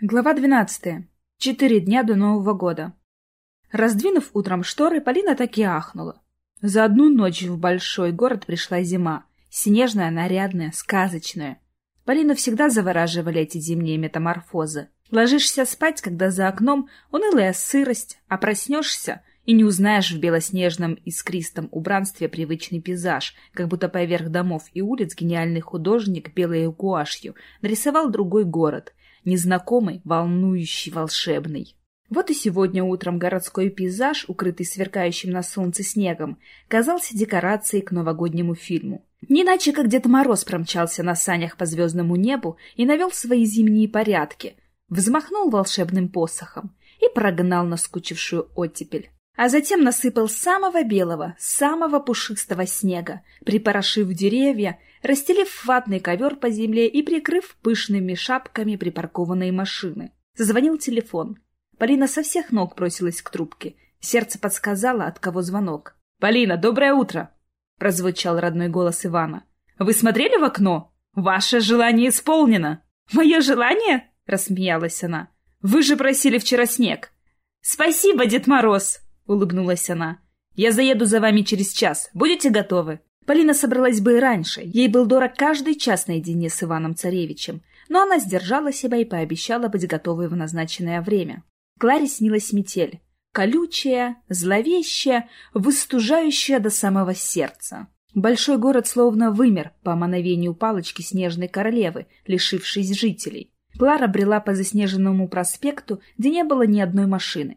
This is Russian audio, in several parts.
Глава 12. Четыре дня до Нового года. Раздвинув утром шторы, Полина так и ахнула. За одну ночь в большой город пришла зима. Снежная, нарядная, сказочная. Полину всегда завораживали эти зимние метаморфозы. Ложишься спать, когда за окном унылая сырость, а проснешься и не узнаешь в белоснежном искристом убранстве привычный пейзаж, как будто поверх домов и улиц гениальный художник белой гуашью нарисовал другой город — незнакомый, волнующий, волшебный. Вот и сегодня утром городской пейзаж, укрытый сверкающим на солнце снегом, казался декорацией к новогоднему фильму. Не иначе, как Дед Мороз промчался на санях по звездному небу и навел свои зимние порядки, взмахнул волшебным посохом и прогнал наскучившую оттепель а затем насыпал самого белого, самого пушистого снега, припорошив деревья, расстелив ватный ковер по земле и прикрыв пышными шапками припаркованные машины. Зазвонил телефон. Полина со всех ног бросилась к трубке. Сердце подсказало, от кого звонок. «Полина, доброе утро!» — прозвучал родной голос Ивана. «Вы смотрели в окно? Ваше желание исполнено!» «Мое желание?» — рассмеялась она. «Вы же просили вчера снег!» «Спасибо, Дед Мороз!» — улыбнулась она. «Я заеду за вами через час. Будете готовы?» Полина собралась бы и раньше. Ей был дорог каждый час наедине с Иваном Царевичем. Но она сдержала себя и пообещала быть готовой в назначенное время. Кларе снилась метель. Колючая, зловещая, выстужающая до самого сердца. Большой город словно вымер по мановению палочки снежной королевы, лишившись жителей. Клара брела по заснеженному проспекту, где не было ни одной машины.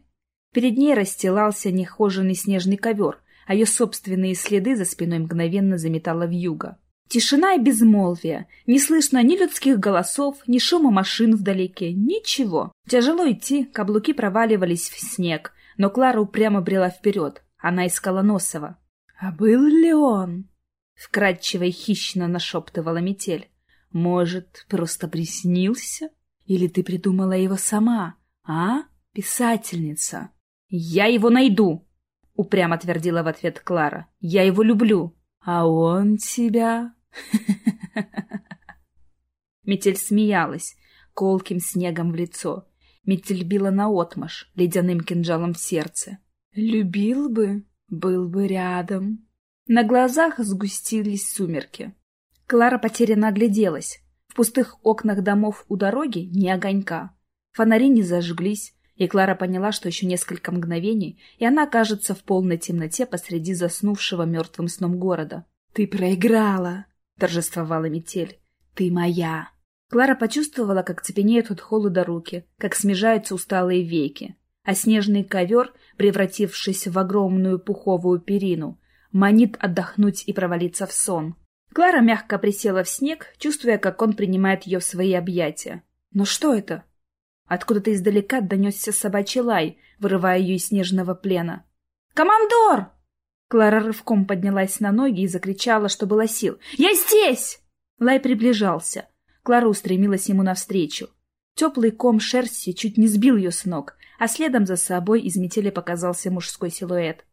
Перед ней расстилался нехоженный снежный ковер, а ее собственные следы за спиной мгновенно заметала вьюга. Тишина и безмолвие. Не слышно ни людских голосов, ни шума машин вдалеке. Ничего. Тяжело идти, каблуки проваливались в снег, но Клара упрямо брела вперед. Она искала Носова. «А был ли он?» Вкрадчиво и хищно нашептывала метель. «Может, просто приснился? Или ты придумала его сама, а, писательница?» «Я его найду!» — упрямо твердила в ответ Клара. «Я его люблю!» «А он тебя...» Метель смеялась, колким снегом в лицо. Метель била наотмашь, ледяным кинжалом в сердце. «Любил бы, был бы рядом». На глазах сгустились сумерки. Клара потерянно огляделась. В пустых окнах домов у дороги ни огонька. Фонари не зажглись, и Клара поняла, что еще несколько мгновений, и она окажется в полной темноте посреди заснувшего мертвым сном города. «Ты проиграла!» — торжествовала метель. «Ты моя!» Клара почувствовала, как цепенеют от холода руки, как смежаются усталые веки, а снежный ковер, превратившись в огромную пуховую перину, манит отдохнуть и провалиться в сон. Клара мягко присела в снег, чувствуя, как он принимает ее в свои объятия. Но что это? Откуда-то издалека донесся собачий лай, вырывая ее из снежного плена. «Командор!» Клара рывком поднялась на ноги и закричала, что было сил. «Я здесь!» Лай приближался. Клара устремилась ему навстречу. Теплый ком шерсти чуть не сбил ее с ног, а следом за собой из метели показался мужской силуэт.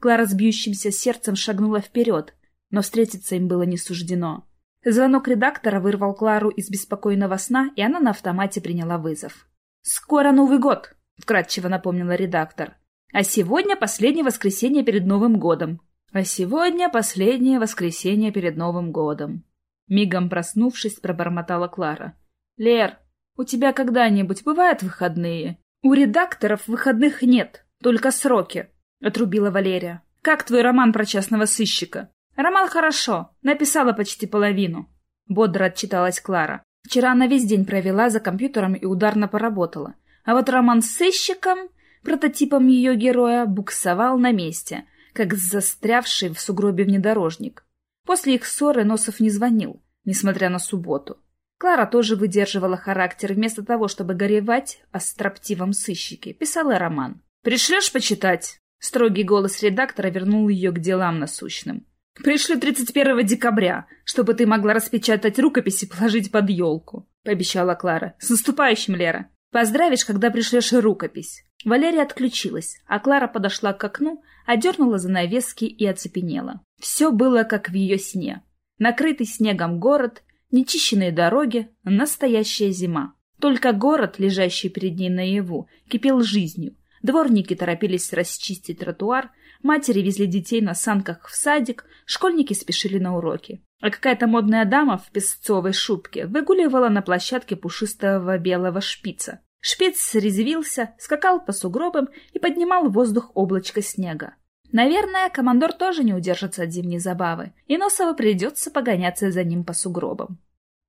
Клара с бьющимся сердцем шагнула вперед, но встретиться им было не суждено. Звонок редактора вырвал Клару из беспокойного сна, и она на автомате приняла вызов. «Скоро Новый год», — вкратчиво напомнила редактор. «А сегодня последнее воскресенье перед Новым годом». «А сегодня последнее воскресенье перед Новым годом». Мигом проснувшись, пробормотала Клара. «Лер, у тебя когда-нибудь бывают выходные?» «У редакторов выходных нет, только сроки», — отрубила Валерия. «Как твой роман про частного сыщика?» «Роман хорошо, написала почти половину», — бодро отчиталась Клара. Вчера она весь день провела за компьютером и ударно поработала. А вот роман с сыщиком, прототипом ее героя, буксовал на месте, как застрявший в сугробе внедорожник. После их ссоры Носов не звонил, несмотря на субботу. Клара тоже выдерживала характер, вместо того, чтобы горевать о строптивом сыщике, писала роман. «Пришлешь почитать?» Строгий голос редактора вернул ее к делам насущным. Пришлю 31 декабря, чтобы ты могла распечатать рукопись и положить под елку», — пообещала Клара. «С наступающим, Лера! Поздравишь, когда пришлешь рукопись». Валерия отключилась, а Клара подошла к окну, одернула занавески и оцепенела. Все было как в ее сне. Накрытый снегом город, нечищенные дороги, настоящая зима. Только город, лежащий перед ней наяву, кипел жизнью. Дворники торопились расчистить тротуар, матери везли детей на санках в садик, школьники спешили на уроки. А какая-то модная дама в песцовой шубке выгуливала на площадке пушистого белого шпица. Шпиц резвился, скакал по сугробам и поднимал в воздух облачко снега. Наверное, командор тоже не удержится от зимней забавы, и Носову придется погоняться за ним по сугробам.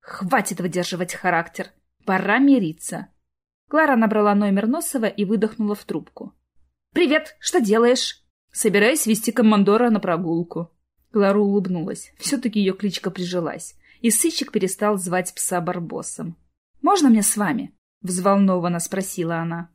Хватит выдерживать характер. Пора мириться. Клара набрала номер Носова и выдохнула в трубку. «Привет! Что делаешь?» «Собираюсь вести командора на прогулку». Клара улыбнулась. Все-таки ее кличка прижилась. И сыщик перестал звать пса Барбосом. «Можно мне с вами?» — взволнованно спросила она.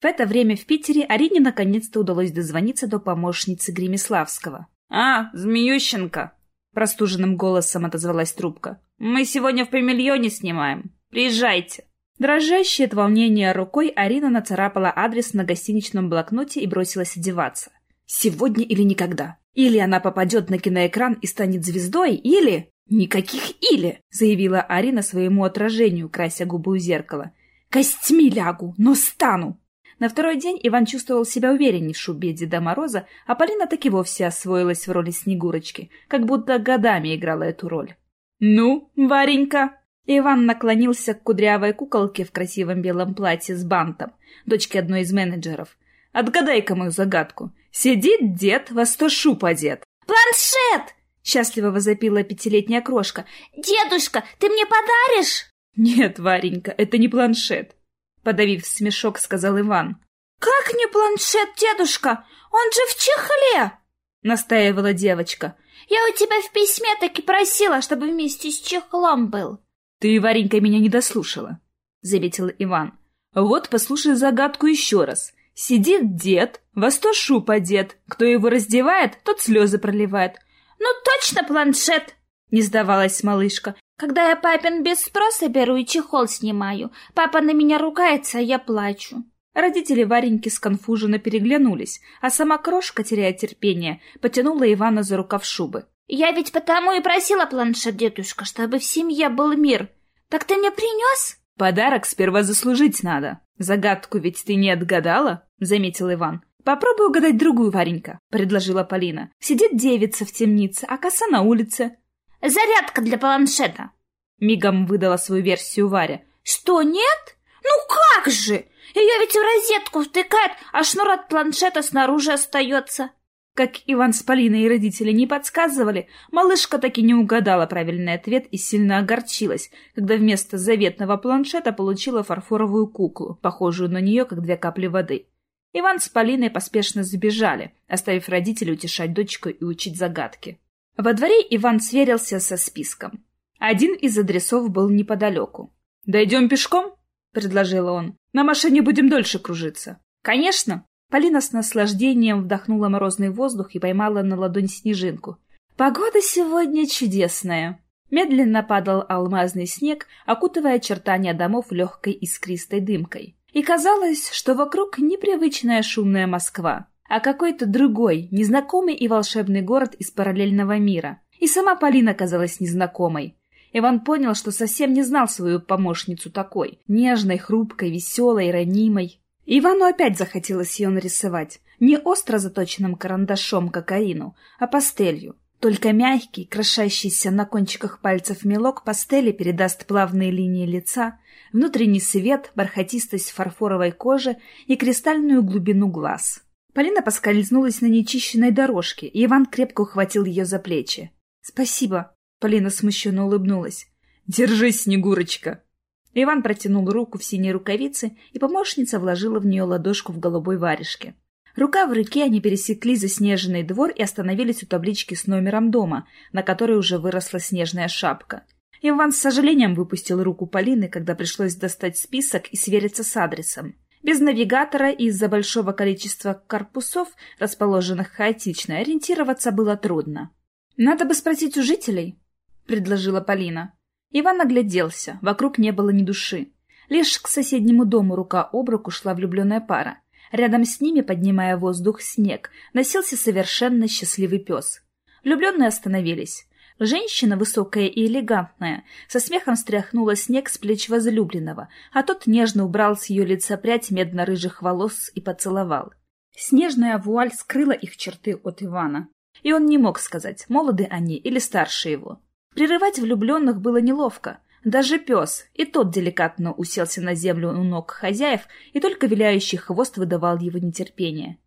В это время в Питере Арине наконец-то удалось дозвониться до помощницы Гремиславского. «А, Змеющенко!» — простуженным голосом отозвалась трубка. «Мы сегодня в Премильоне снимаем. Приезжайте!» Дрожащей от волнения рукой Арина нацарапала адрес на гостиничном блокноте и бросилась одеваться. Сегодня или никогда. Или она попадет на киноэкран и станет звездой, или... «Никаких «или», — заявила Арина своему отражению, крася губы у зеркала. «Костьми лягу, но стану!» На второй день Иван чувствовал себя увереннее в шубе Деда Мороза, а Полина так и вовсе освоилась в роли Снегурочки, как будто годами играла эту роль. «Ну, Варенька!» Иван наклонился к кудрявой куколке в красивом белом платье с бантом, дочке одной из менеджеров. «Отгадай-ка мою загадку. Сидит дед, во сто шуб одет». «Планшет!» — счастливо возопила пятилетняя крошка. «Дедушка, ты мне подаришь?» «Нет, Варенька, это не планшет», — подавив смешок, сказал Иван. «Как не планшет, дедушка? Он же в чехле!» — настаивала девочка. «Я у тебя в письме так и просила, чтобы вместе с чехлом был». «Ты, Варенька, меня не дослушала», — заметил Иван. «Вот послушай загадку еще раз. Сидит дед, во сто шуб одет. Кто его раздевает, тот слезы проливает. «Ну точно планшет!» — не сдавалась малышка. «Когда я папин без спроса беру и чехол снимаю, папа на меня ругается, а я плачу». Родители Вареньки сконфуженно переглянулись, а сама крошка, теряя терпение, потянула Ивана за рукав шубы. «Я ведь потому и просила планшет, дедушка, чтобы в семье был мир. Так ты мне принес?» «Подарок сперва заслужить надо. Загадку ведь ты не отгадала?» — заметил Иван. «Попробуй угадать другую, Варенька», — предложила Полина. «Сидит девица в темнице, а коса на улице». «Зарядка для планшета», — мигом выдала свою версию Варя. «Что, нет? Ну как же! Ее ведь в розетку втыкает, а шнур от планшета снаружи остается». Как Иван с Полиной и родители не подсказывали, малышка таки не угадала правильный ответ и сильно огорчилась, когда вместо заветного планшета получила фарфоровую куклу, похожую на нее, как две капли воды. Иван с Полиной поспешно забежали, оставив родителей утешать дочку и учить загадки. Во дворе Иван сверился со списком. Один из адресов был неподалеку. «Дойдем пешком?» — предложил он. «На машине будем дольше кружиться». «Конечно!» Полина с наслаждением вдохнула морозный воздух и поймала на ладонь снежинку. «Погода сегодня чудесная!» Медленно падал алмазный снег, окутывая очертания домов легкой искристой дымкой. И казалось, что вокруг непривычная шумная Москва, а какой-то другой, незнакомый и волшебный город из параллельного мира. И сама Полина казалась незнакомой. Иван понял, что совсем не знал свою помощницу такой, нежной, хрупкой, веселой, ранимой. Ивану опять захотелось ее нарисовать, не остро заточенным карандашом, как Арину, а пастелью. Только мягкий, крошащийся на кончиках пальцев мелок пастели передаст плавные линии лица, внутренний свет, бархатистость фарфоровой кожи и кристальную глубину глаз. Полина поскользнулась на нечищенной дорожке, и Иван крепко ухватил ее за плечи. «Спасибо», — Полина смущенно улыбнулась. «Держись, Снегурочка!» Иван протянул руку в синей рукавице, и помощница вложила в нее ладошку в голубой варежке. Рука в руке они пересекли заснеженный двор и остановились у таблички с номером дома, на которой уже выросла снежная шапка. Иван с сожалением выпустил руку Полины, когда пришлось достать список и свериться с адресом. Без навигатора и из-за большого количества корпусов, расположенных хаотично, ориентироваться было трудно. «Надо бы спросить у жителей», — предложила Полина. Иван огляделся, вокруг не было ни души. Лишь к соседнему дому рука об руку шла влюбленная пара. Рядом с ними, поднимая воздух снег, носился совершенно счастливый пес. Влюбленные остановились. Женщина, высокая и элегантная, со смехом стряхнула снег с плеч возлюбленного, а тот нежно убрал с ее лица прядь медно-рыжих волос и поцеловал. Снежная вуаль скрыла их черты от Ивана, и он не мог сказать, молоды они или старше его. Прерывать влюбленных было неловко. Даже пес, и тот деликатно уселся на землю у ног хозяев, и только виляющий хвост выдавал его нетерпение.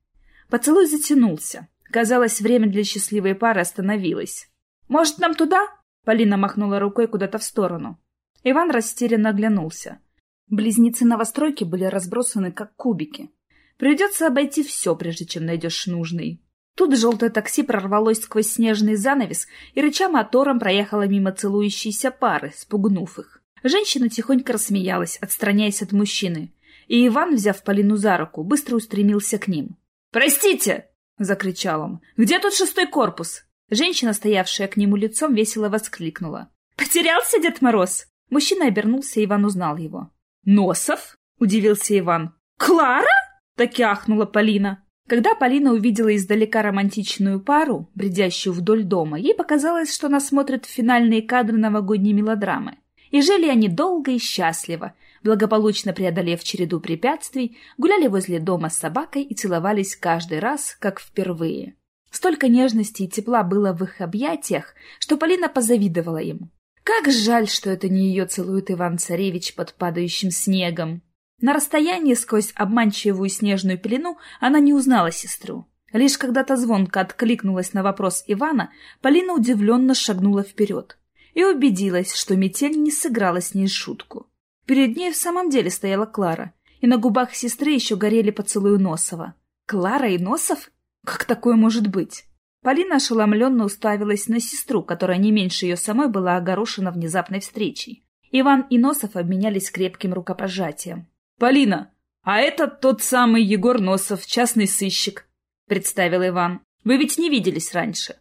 Поцелуй затянулся. Казалось, время для счастливой пары остановилось. «Может, нам туда?» Полина махнула рукой куда-то в сторону. Иван растерянно оглянулся. Близнецы новостройки были разбросаны, как кубики. Придется обойти все, прежде чем найдешь нужный. Тут желтое такси прорвалось сквозь снежный занавес и, рыча мотором, проехало мимо целующейся пары, спугнув их. Женщина тихонько рассмеялась, отстраняясь от мужчины, и Иван, взяв Полину за руку, быстро устремился к ним. «Простите!» — закричал он. «Где тут шестой корпус?» Женщина, стоявшая к нему лицом, весело воскликнула. «Потерялся Дед Мороз?» Мужчина обернулся, и Иван узнал его. «Носов?» — удивился Иван. «Клара?» — так ахнула Полина. Когда Полина увидела издалека романтичную пару, бредящую вдоль дома, ей показалось, что она смотрит финальные кадры новогодней мелодрамы. И жили они долго и счастливо, благополучно преодолев череду препятствий, гуляли возле дома с собакой и целовались каждый раз, как впервые. Столько нежности и тепла было в их объятиях, что Полина позавидовала им. Как жаль, что это не ее целует Иван-Царевич под падающим снегом. На расстоянии сквозь обманчивую снежную пелену она не узнала сестру. Лишь когда то звонко откликнулась на вопрос Ивана, Полина удивленно шагнула вперед и убедилась, что метель не сыграла с ней шутку. Перед ней в самом деле стояла Клара, и на губах сестры еще горели поцелуи Носова. Клара и Носов? Как такое может быть? Полина ошеломленно уставилась на сестру, которая не меньше ее самой была огорошена внезапной встречей. Иван и Носов обменялись крепким рукопожатием. «Полина, а это тот самый Егор Носов, частный сыщик», — представил Иван. «Вы ведь не виделись раньше».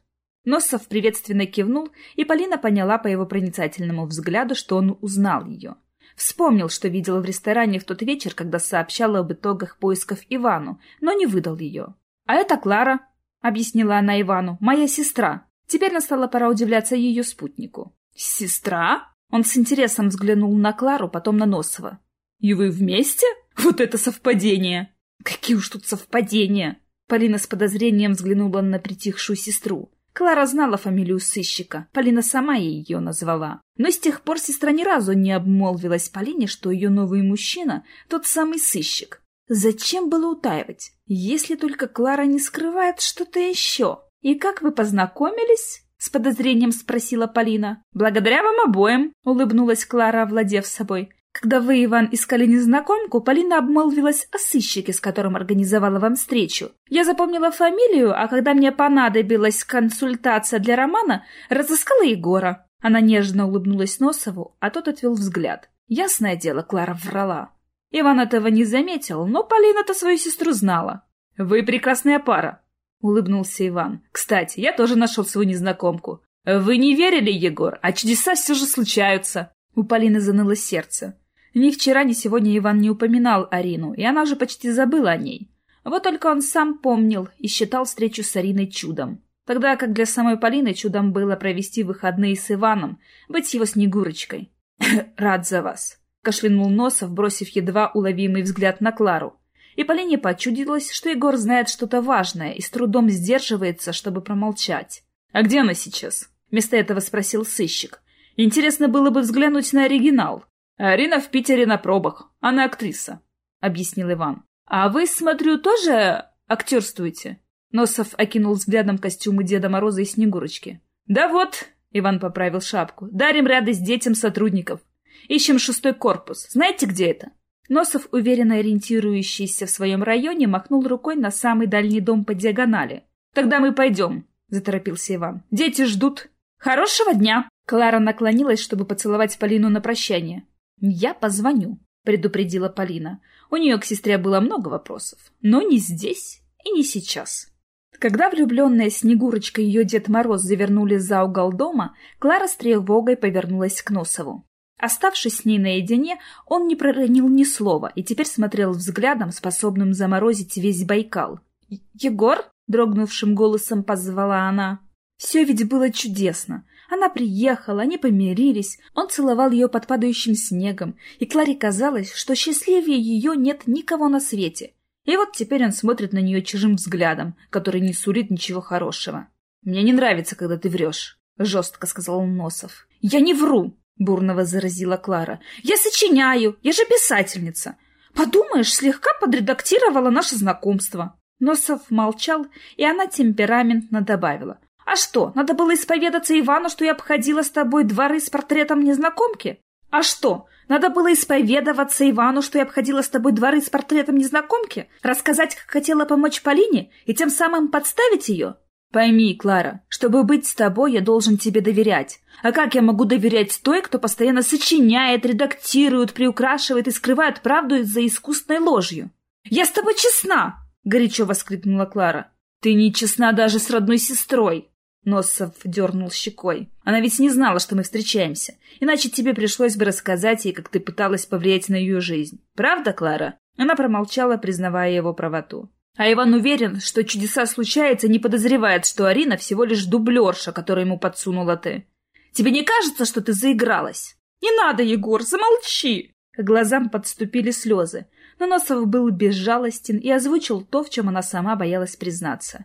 Носов приветственно кивнул, и Полина поняла по его проницательному взгляду, что он узнал ее. Вспомнил, что видела в ресторане в тот вечер, когда сообщала об итогах поисков Ивану, но не выдал ее. «А это Клара», — объяснила она Ивану, — «моя сестра». Теперь настала пора удивляться ее спутнику. «Сестра?» Он с интересом взглянул на Клару, потом на Носова. «И вы вместе? Вот это совпадение!» «Какие уж тут совпадения!» Полина с подозрением взглянула на притихшую сестру. Клара знала фамилию сыщика, Полина сама ее назвала. Но с тех пор сестра ни разу не обмолвилась Полине, что ее новый мужчина — тот самый сыщик. Зачем было утаивать, если только Клара не скрывает что-то еще? И как вы познакомились? С подозрением спросила Полина. «Благодаря вам обоим», — улыбнулась Клара, овладев собой. «Когда вы, Иван, искали незнакомку, Полина обмолвилась о сыщике, с которым организовала вам встречу. Я запомнила фамилию, а когда мне понадобилась консультация для романа, разыскала Егора». Она нежно улыбнулась Носову, а тот отвел взгляд. Ясное дело, Клара врала. Иван этого не заметил, но Полина-то свою сестру знала. «Вы прекрасная пара», — улыбнулся Иван. «Кстати, я тоже нашел свою незнакомку. Вы не верили, Егор, а чудеса все же случаются». У Полины заныло сердце. Ни вчера, ни сегодня Иван не упоминал Арину, и она же почти забыла о ней. Вот только он сам помнил и считал встречу с Ариной чудом. Тогда как для самой Полины чудом было провести выходные с Иваном, быть его Снегурочкой. «Рад за вас», кашлянул Носов, бросив едва уловимый взгляд на Клару. И Полине почудилось, что Егор знает что-то важное и с трудом сдерживается, чтобы промолчать. «А где она сейчас?» — вместо этого спросил сыщик. «Интересно было бы взглянуть на оригинал. Арина в Питере на пробах. Она актриса», — объяснил Иван. «А вы, смотрю, тоже актерствуете?» Носов окинул взглядом костюмы Деда Мороза и Снегурочки. «Да вот», — Иван поправил шапку, — «дарим радость детям сотрудников. Ищем шестой корпус. Знаете, где это?» Носов, уверенно ориентирующийся в своем районе, махнул рукой на самый дальний дом по диагонали. «Тогда мы пойдем», — заторопился Иван. «Дети ждут». «Хорошего дня!» Клара наклонилась, чтобы поцеловать Полину на прощание. «Я позвоню», — предупредила Полина. У нее к сестре было много вопросов. Но не здесь и не сейчас. Когда влюбленная Снегурочка и ее Дед Мороз завернули за угол дома, Клара с тревогой повернулась к Носову. Оставшись с ней наедине, он не проронил ни слова и теперь смотрел взглядом, способным заморозить весь Байкал. «Егор?» — дрогнувшим голосом позвала она. Все ведь было чудесно. Она приехала, они помирились, он целовал ее под падающим снегом, и Кларе казалось, что счастливее ее нет никого на свете. И вот теперь он смотрит на нее чужим взглядом, который не сулит ничего хорошего. «Мне не нравится, когда ты врешь», — жестко сказал Носов. «Я не вру», — бурно возразила Клара. «Я сочиняю, я же писательница. Подумаешь, слегка подредактировала наше знакомство». Носов молчал, и она темпераментно добавила. «А что, надо было исповедаться Ивану, что я обходила с тобой дворы с портретом незнакомки? А что, надо было исповедоваться Ивану, что я обходила с тобой дворы с портретом незнакомки? Рассказать, как хотела помочь Полине, и тем самым подставить ее? Пойми, Клара, чтобы быть с тобой, я должен тебе доверять. А как я могу доверять той, кто постоянно сочиняет, редактирует, приукрашивает и скрывает правду за искусственной ложью? Я с тобой честна! — горячо воскликнула Клара. «Ты не честна даже с родной сестрой!» Носов дернул щекой. «Она ведь не знала, что мы встречаемся. Иначе тебе пришлось бы рассказать ей, как ты пыталась повлиять на ее жизнь. Правда, Клара?» Она промолчала, признавая его правоту. А Иван уверен, что чудеса случаются, не подозревает, что Арина всего лишь дублерша, которую ему подсунула ты. Тебе не кажется, что ты заигралась? Не надо, Егор, замолчи! К глазам подступили слезы, но Носов был безжалостен и озвучил то, в чем она сама боялась признаться.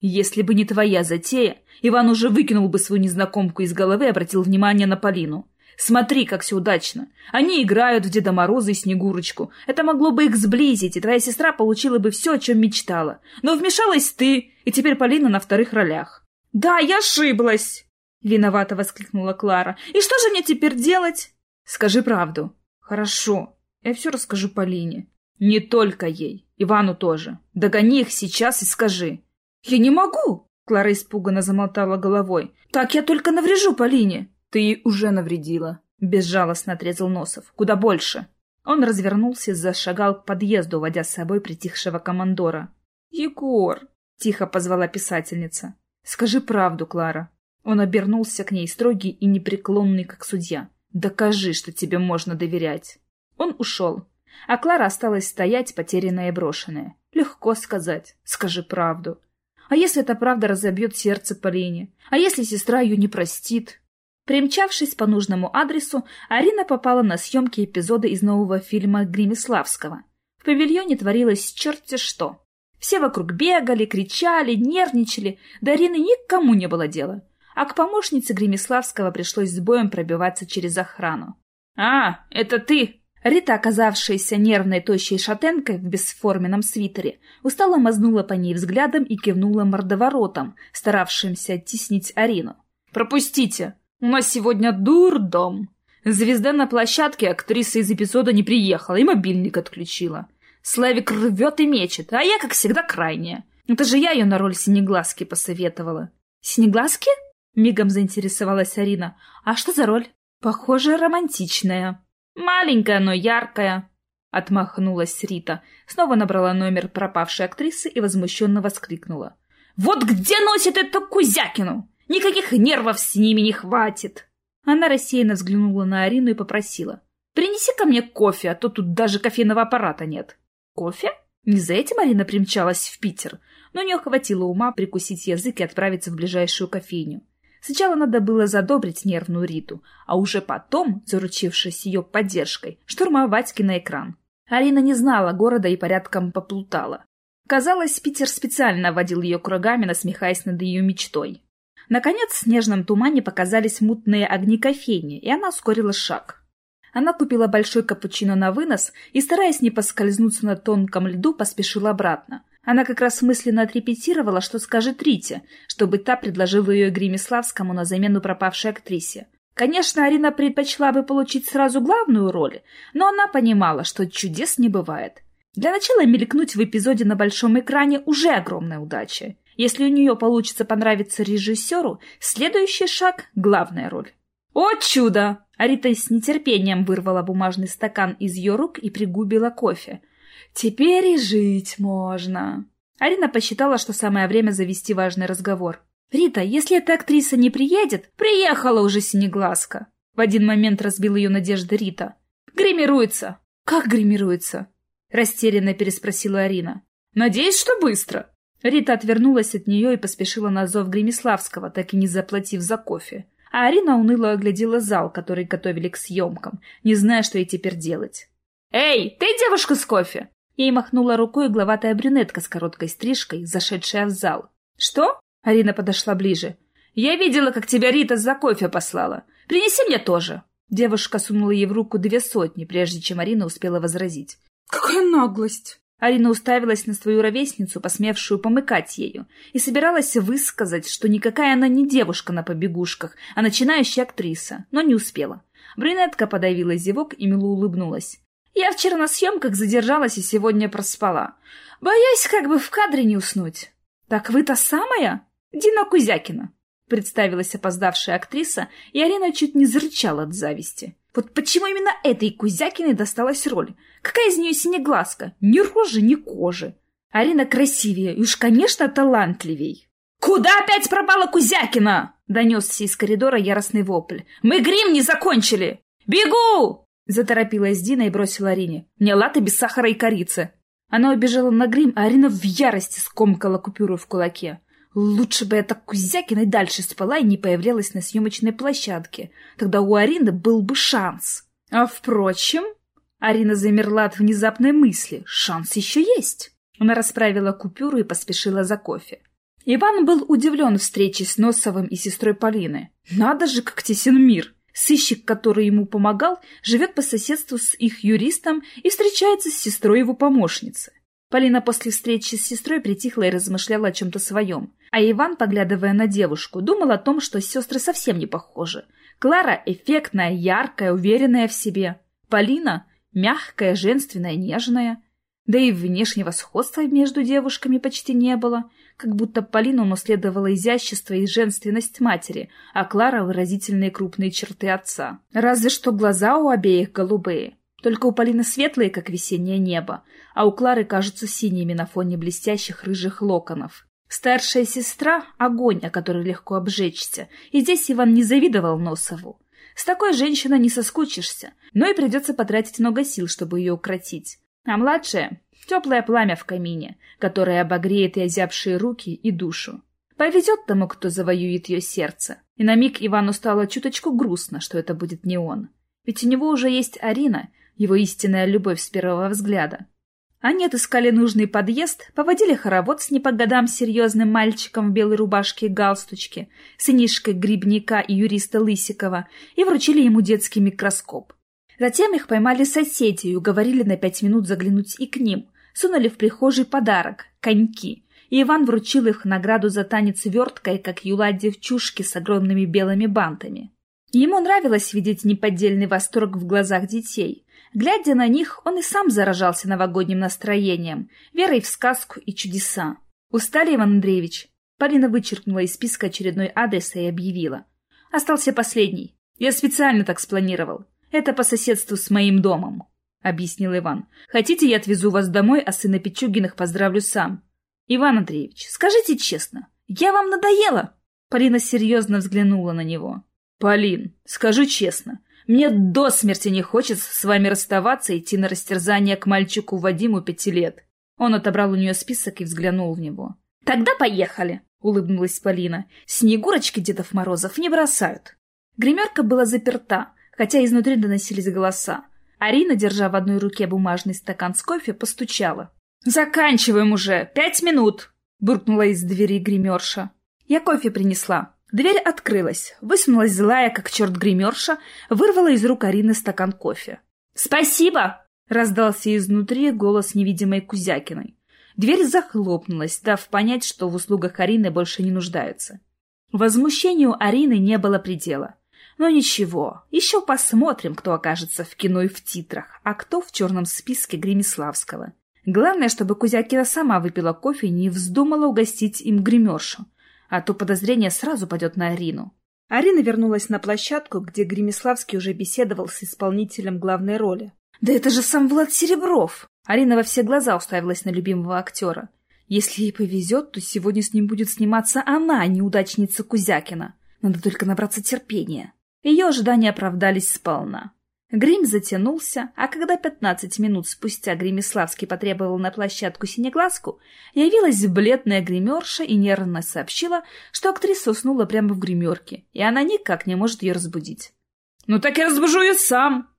Если бы не твоя затея, Иван уже выкинул бы свою незнакомку из головы и обратил внимание на Полину. Смотри, как все удачно. Они играют в Деда Мороза и Снегурочку. Это могло бы их сблизить, и твоя сестра получила бы все, о чем мечтала. Но вмешалась ты, и теперь Полина на вторых ролях. «Да, я ошиблась!» — виновато воскликнула Клара. «И что же мне теперь делать?» «Скажи правду». «Хорошо. Я все расскажу Полине». «Не только ей. Ивану тоже. Догони их сейчас и скажи. «Я не могу!» — Клара испуганно замотала головой. «Так я только наврежу Полине!» «Ты ей уже навредила!» — безжалостно отрезал Носов. «Куда больше!» Он развернулся и зашагал к подъезду, водя с собой притихшего командора. «Егор!» — тихо позвала писательница. «Скажи правду, Клара!» Он обернулся к ней, строгий и непреклонный, как судья. «Докажи, что тебе можно доверять!» Он ушел, а Клара осталась стоять, потерянная и брошенная. Легко сказать «скажи правду!» А если эта правда разобьет сердце Полине? А если сестра ее не простит? Примчавшись по нужному адресу, Арина попала на съемки эпизода из нового фильма Гримиславского. В павильоне творилось черти что. Все вокруг бегали, кричали, нервничали, до Арины никому не было дела. А к помощнице Гримиславского пришлось с боем пробиваться через охрану. «А, это ты!» Рита, оказавшаяся нервной тощей шатенкой в бесформенном свитере, устало мазнула по ней взглядом и кивнула мордоворотом, старавшимся оттеснить Арину. «Пропустите! У нас сегодня дурдом!» Звезда на площадке, актриса из эпизода не приехала и мобильник отключила. Славик рвет и мечет, а я, как всегда, крайняя. Это же я ее на роль Синеглазки посоветовала. «Синеглазки?» — мигом заинтересовалась Арина. «А что за роль?» «Похоже, романтичная». «Маленькая, но яркая», — отмахнулась Рита, снова набрала номер пропавшей актрисы и возмущенно воскликнула. «Вот где носит эту Кузякину? Никаких нервов с ними не хватит!» Она рассеянно взглянула на Арину и попросила. «Принеси ко мне кофе, а то тут даже кофейного аппарата нет». «Кофе?» Не за этим Арина примчалась в Питер, но у нее хватило ума прикусить язык и отправиться в ближайшую кофейню. Сначала надо было задобрить нервную Риту, а уже потом, заручившись ее поддержкой, штурмовать киноэкран. Арина не знала города и порядком поплутала. Казалось, Питер специально водил ее кругами, насмехаясь над ее мечтой. Наконец, в снежном тумане показались мутные огни кофейни, и она ускорила шаг. Она купила большой капучино на вынос и, стараясь не поскользнуться на тонком льду, поспешила обратно. Она как раз мысленно отрепетировала, что скажет Рите, чтобы та предложила ее Гримиславскому на замену пропавшей актрисе. Конечно, Арина предпочла бы получить сразу главную роль, но она понимала, что чудес не бывает. Для начала мелькнуть в эпизоде на большом экране уже огромная удача. Если у нее получится понравиться режиссеру, следующий шаг — главная роль. О чудо! Арита с нетерпением вырвала бумажный стакан из ее рук и пригубила кофе. Теперь и жить можно. Арина посчитала, что самое время завести важный разговор. «Рита, если эта актриса не приедет, приехала уже Синеглазка!» В один момент разбил ее надежды Рита. «Гримируется!» «Как гримируется?» Растерянно переспросила Арина. «Надеюсь, что быстро!» Рита отвернулась от нее и поспешила на зов Гремиславского, так и не заплатив за кофе. А Арина уныло оглядела зал, который готовили к съемкам, не зная, что ей теперь делать. «Эй, ты девушка с кофе?» Ей махнула рукой главатая брюнетка с короткой стрижкой, зашедшая в зал. «Что?» Арина подошла ближе. «Я видела, как тебя Рита за кофе послала. Принеси мне тоже!» Девушка сунула ей в руку две сотни, прежде чем Арина успела возразить. «Какая наглость!» Арина уставилась на свою ровесницу, посмевшую помыкать ею, и собиралась высказать, что никакая она не девушка на побегушках, а начинающая актриса, но не успела. Брюнетка подавила зевок и мило улыбнулась. «Я вчера на съемках задержалась и сегодня проспала. Боясь как бы в кадре не уснуть». «Так вы та самая?» «Дина Кузякина», — представилась опоздавшая актриса, и Арина чуть не зарычала от зависти. Вот почему именно этой Кузякиной досталась роль? Какая из нее синеглазка? Ни рожи, ни кожи. Арина красивее и уж, конечно, талантливей. «Куда опять пропала Кузякина?» — донесся из коридора яростный вопль. «Мы грим не закончили! Бегу!» Заторопилась Дина и бросила Арине. «Мне латы без сахара и корицы». Она убежала на грим, а Арина в ярости скомкала купюру в кулаке. Лучше бы эта Кузякина дальше спала и не появлялась на съемочной площадке. Тогда у Арины был бы шанс. А впрочем... Арина замерла от внезапной мысли. Шанс еще есть. Она расправила купюру и поспешила за кофе. Иван был удивлен встречей с Носовым и сестрой Полины. Надо же, как тесен мир! Сыщик, который ему помогал, живет по соседству с их юристом и встречается с сестрой его помощницы. Полина после встречи с сестрой притихла и размышляла о чем-то своем. А Иван, поглядывая на девушку, думал о том, что сестры совсем не похожи. Клара эффектная, яркая, уверенная в себе. Полина мягкая, женственная, нежная. Да и внешнего сходства между девушками почти не было, как будто Полина унаследовала изящество и женственность матери, а Клара — выразительные крупные черты отца. Разве что глаза у обеих голубые. Только у Полины светлые, как весеннее небо, а у Клары кажутся синими на фоне блестящих рыжих локонов. Старшая сестра — огонь, о которой легко обжечься, и здесь Иван не завидовал Носову. С такой женщиной не соскучишься, но и придется потратить много сил, чтобы ее укротить. А младшая — теплое пламя в камине, которое обогреет и озябшие руки, и душу. Повезет тому, кто завоюет ее сердце. И на миг Ивану стало чуточку грустно, что это будет не он. Ведь у него уже есть Арина, его истинная любовь с первого взгляда. Они отыскали нужный подъезд, поводили хоровод с не по годам серьезным мальчиком в белой рубашке и галстучке, сынишкой Грибника и юриста Лысикова, и вручили ему детский микроскоп. Затем их поймали соседи и уговорили на пять минут заглянуть и к ним. Сунули в прихожий подарок — коньки. И Иван вручил их награду за танец верткой, как юла девчушки с огромными белыми бантами. Ему нравилось видеть неподдельный восторг в глазах детей. Глядя на них, он и сам заражался новогодним настроением, верой в сказку и чудеса. «Устали, Иван Андреевич?» Полина вычеркнула из списка очередной адрес и объявила. «Остался последний. Я специально так спланировал. Это по соседству с моим домом», — объяснил Иван. «Хотите, я отвезу вас домой, а сына Пичугиных поздравлю сам?» «Иван Андреевич, скажите честно, я вам надоела?» Полина серьезно взглянула на него. «Полин, скажу честно, мне до смерти не хочется с вами расставаться и идти на растерзание к мальчику Вадиму пяти лет. Он отобрал у нее список и взглянул в него. «Тогда поехали!» — улыбнулась Полина. «Снегурочки Дедов Морозов не бросают». Гримерка была заперта, хотя изнутри доносились голоса. Арина, держа в одной руке бумажный стакан с кофе, постучала. «Заканчиваем уже! Пять минут!» — буркнула из двери гримерша. «Я кофе принесла», Дверь открылась, высунулась злая, как черт гримерша, вырвала из рук Арины стакан кофе. «Спасибо!» — раздался изнутри голос невидимой Кузякиной. Дверь захлопнулась, дав понять, что в услугах Арины больше не нуждаются. Возмущению Арины не было предела. Но ничего, еще посмотрим, кто окажется в кино и в титрах, а кто в черном списке Гремиславского. Главное, чтобы Кузякина сама выпила кофе и не вздумала угостить им гримершу а то подозрение сразу пойдет на Арину. Арина вернулась на площадку, где Гремиславский уже беседовал с исполнителем главной роли. «Да это же сам Влад Серебров!» Арина во все глаза уставилась на любимого актера. Если ей повезет, то сегодня с ним будет сниматься она, неудачница Кузякина. Надо только набраться терпения. Ее ожидания оправдались сполна. Грим затянулся, а когда пятнадцать минут спустя Гремиславский потребовал на площадку синеглазку, явилась бледная гримерша и нервно сообщила, что актриса уснула прямо в гримерке, и она никак не может ее разбудить. «Ну так я разбужу ее сам!»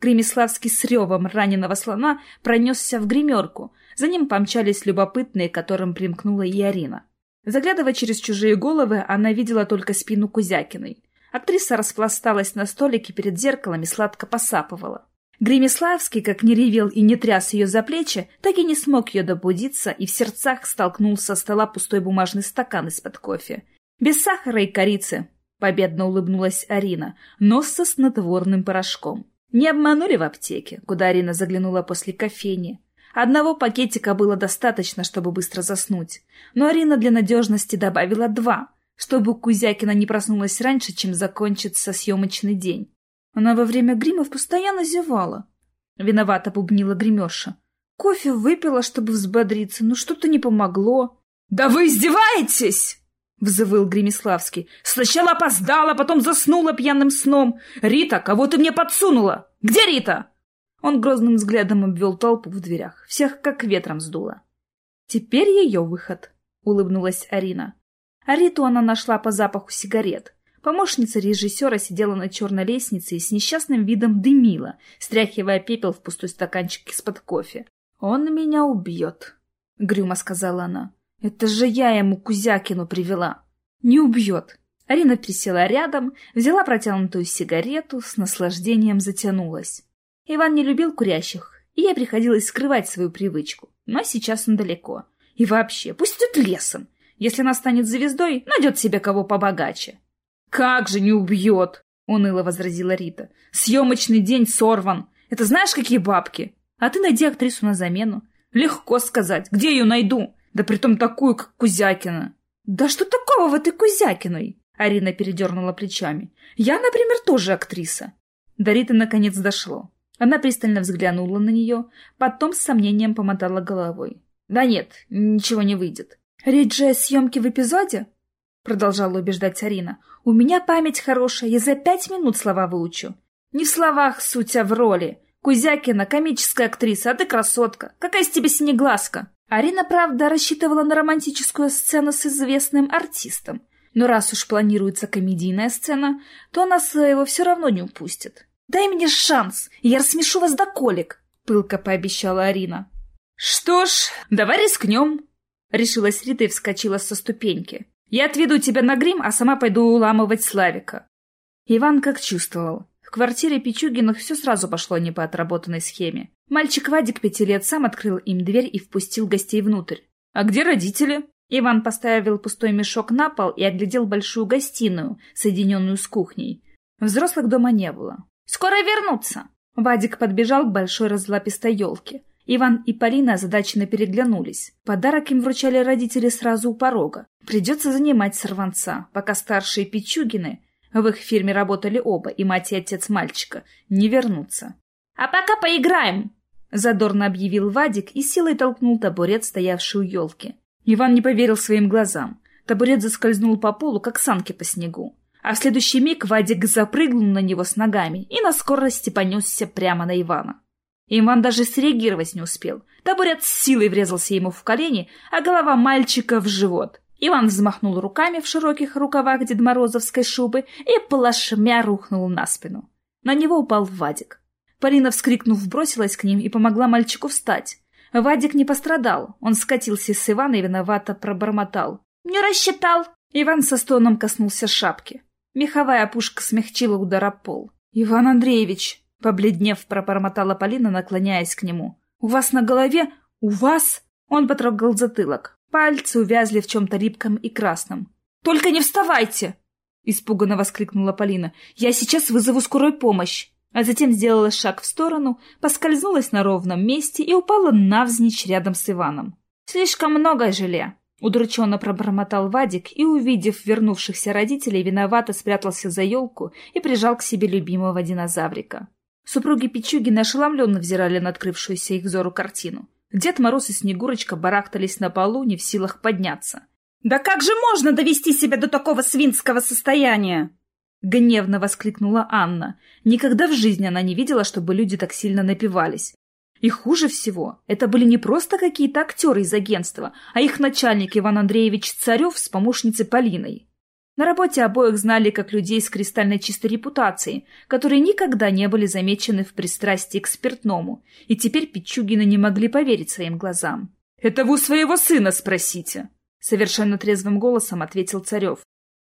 Гремиславский с ревом раненого слона пронесся в гримерку. За ним помчались любопытные, которым примкнула и Арина. Заглядывая через чужие головы, она видела только спину Кузякиной. Актриса распласталась на столике перед зеркалом и сладко посапывала. Гремиславский, как не ревел и не тряс ее за плечи, так и не смог ее добудиться и в сердцах столкнул со стола пустой бумажный стакан из-под кофе. Без сахара и корицы, — победно улыбнулась Арина, но со снотворным порошком. Не обманули в аптеке, куда Арина заглянула после кофейни. Одного пакетика было достаточно, чтобы быстро заснуть, но Арина для надежности добавила два — чтобы Кузякина не проснулась раньше, чем закончится съемочный день. Она во время гримов постоянно зевала. Виновато бубнила гримерша. Кофе выпила, чтобы взбодриться, но что-то не помогло. — Да вы издеваетесь! — взвыл Гремиславский. — Сначала опоздала, потом заснула пьяным сном. Рита, кого ты мне подсунула? Где Рита? Он грозным взглядом обвел толпу в дверях. Всех как ветром сдуло. — Теперь ее выход, — улыбнулась Арина. А Риту она нашла по запаху сигарет. Помощница режиссера сидела на черной лестнице и с несчастным видом дымила, стряхивая пепел в пустой стаканчик из-под кофе. «Он меня убьет», — грюмо сказала она. «Это же я ему Кузякину привела». «Не убьет». Арина присела рядом, взяла протянутую сигарету, с наслаждением затянулась. Иван не любил курящих, и ей приходилось скрывать свою привычку. Но сейчас он далеко. И вообще, пусть идет лесом. Если она станет звездой, найдет себе кого побогаче. «Как же не убьет!» — уныло возразила Рита. «Съемочный день сорван. Это знаешь, какие бабки? А ты найди актрису на замену. Легко сказать. Где ее найду? Да притом такую, как Кузякина». «Да что такого в этой Кузякиной?» Арина передернула плечами. «Я, например, тоже актриса». До Риты наконец дошло. Она пристально взглянула на нее, потом с сомнением помотала головой. «Да нет, ничего не выйдет. «Речь же о съемке в эпизоде?» — продолжала убеждать Арина. «У меня память хорошая, я за пять минут слова выучу». «Не в словах суть, а в роли. Кузякина — комическая актриса, а ты красотка. Какая из тебя синеглазка?» Арина, правда, рассчитывала на романтическую сцену с известным артистом. Но раз уж планируется комедийная сцена, то она своего все равно не упустит. «Дай мне шанс, я рассмешу вас до колик», — пылко пообещала Арина. «Что ж, давай рискнем», Решилась Рита и вскочила со ступеньки. «Я отведу тебя на грим, а сама пойду уламывать Славика». Иван как чувствовал. В квартире Пичугиных все сразу пошло не по отработанной схеме. Мальчик Вадик пяти лет сам открыл им дверь и впустил гостей внутрь. «А где родители?» Иван поставил пустой мешок на пол и оглядел большую гостиную, соединенную с кухней. Взрослых дома не было. «Скоро вернутся!» Вадик подбежал к большой разлапистой елке. Иван и Полина озадаченно переглянулись. Подарок им вручали родители сразу у порога. Придется занимать сорванца, пока старшие Пичугины, в их фирме работали оба, и мать и отец мальчика, не вернутся. «А пока поиграем!» Задорно объявил Вадик и силой толкнул табурет, стоявший у елки. Иван не поверил своим глазам. Табурет заскользнул по полу, как санки по снегу. А в следующий миг Вадик запрыгнул на него с ногами и на скорости понесся прямо на Ивана. Иван даже среагировать не успел. Табурет с силой врезался ему в колени, а голова мальчика в живот. Иван взмахнул руками в широких рукавах Дедморозовской шубы и плашмя рухнул на спину. На него упал Вадик. Полина, вскрикнув, бросилась к ним и помогла мальчику встать. Вадик не пострадал. Он скатился с Ивана и виновато пробормотал. «Не рассчитал!» Иван со стоном коснулся шапки. Меховая опушка смягчила удар о пол. «Иван Андреевич!» Побледнев, пробормотала Полина, наклоняясь к нему. «У вас на голове? У вас?» Он потрогал затылок. Пальцы увязли в чем-то липком и красном. «Только не вставайте!» Испуганно воскликнула Полина. «Я сейчас вызову скорую помощь!» А затем сделала шаг в сторону, поскользнулась на ровном месте и упала навзничь рядом с Иваном. «Слишком много желе!» Удрученно пробормотал Вадик и, увидев вернувшихся родителей, виновато спрятался за елку и прижал к себе любимого динозаврика. Супруги Пичугина ошеломленно взирали на открывшуюся их взору картину. Дед Мороз и Снегурочка барахтались на полу, не в силах подняться. «Да как же можно довести себя до такого свинского состояния?» Гневно воскликнула Анна. Никогда в жизни она не видела, чтобы люди так сильно напивались. И хуже всего, это были не просто какие-то актеры из агентства, а их начальник Иван Андреевич Царев с помощницей Полиной. На работе обоих знали как людей с кристально чистой репутацией, которые никогда не были замечены в пристрастии к спиртному, и теперь Пичугины не могли поверить своим глазам. «Это вы своего сына спросите!» Совершенно трезвым голосом ответил Царев.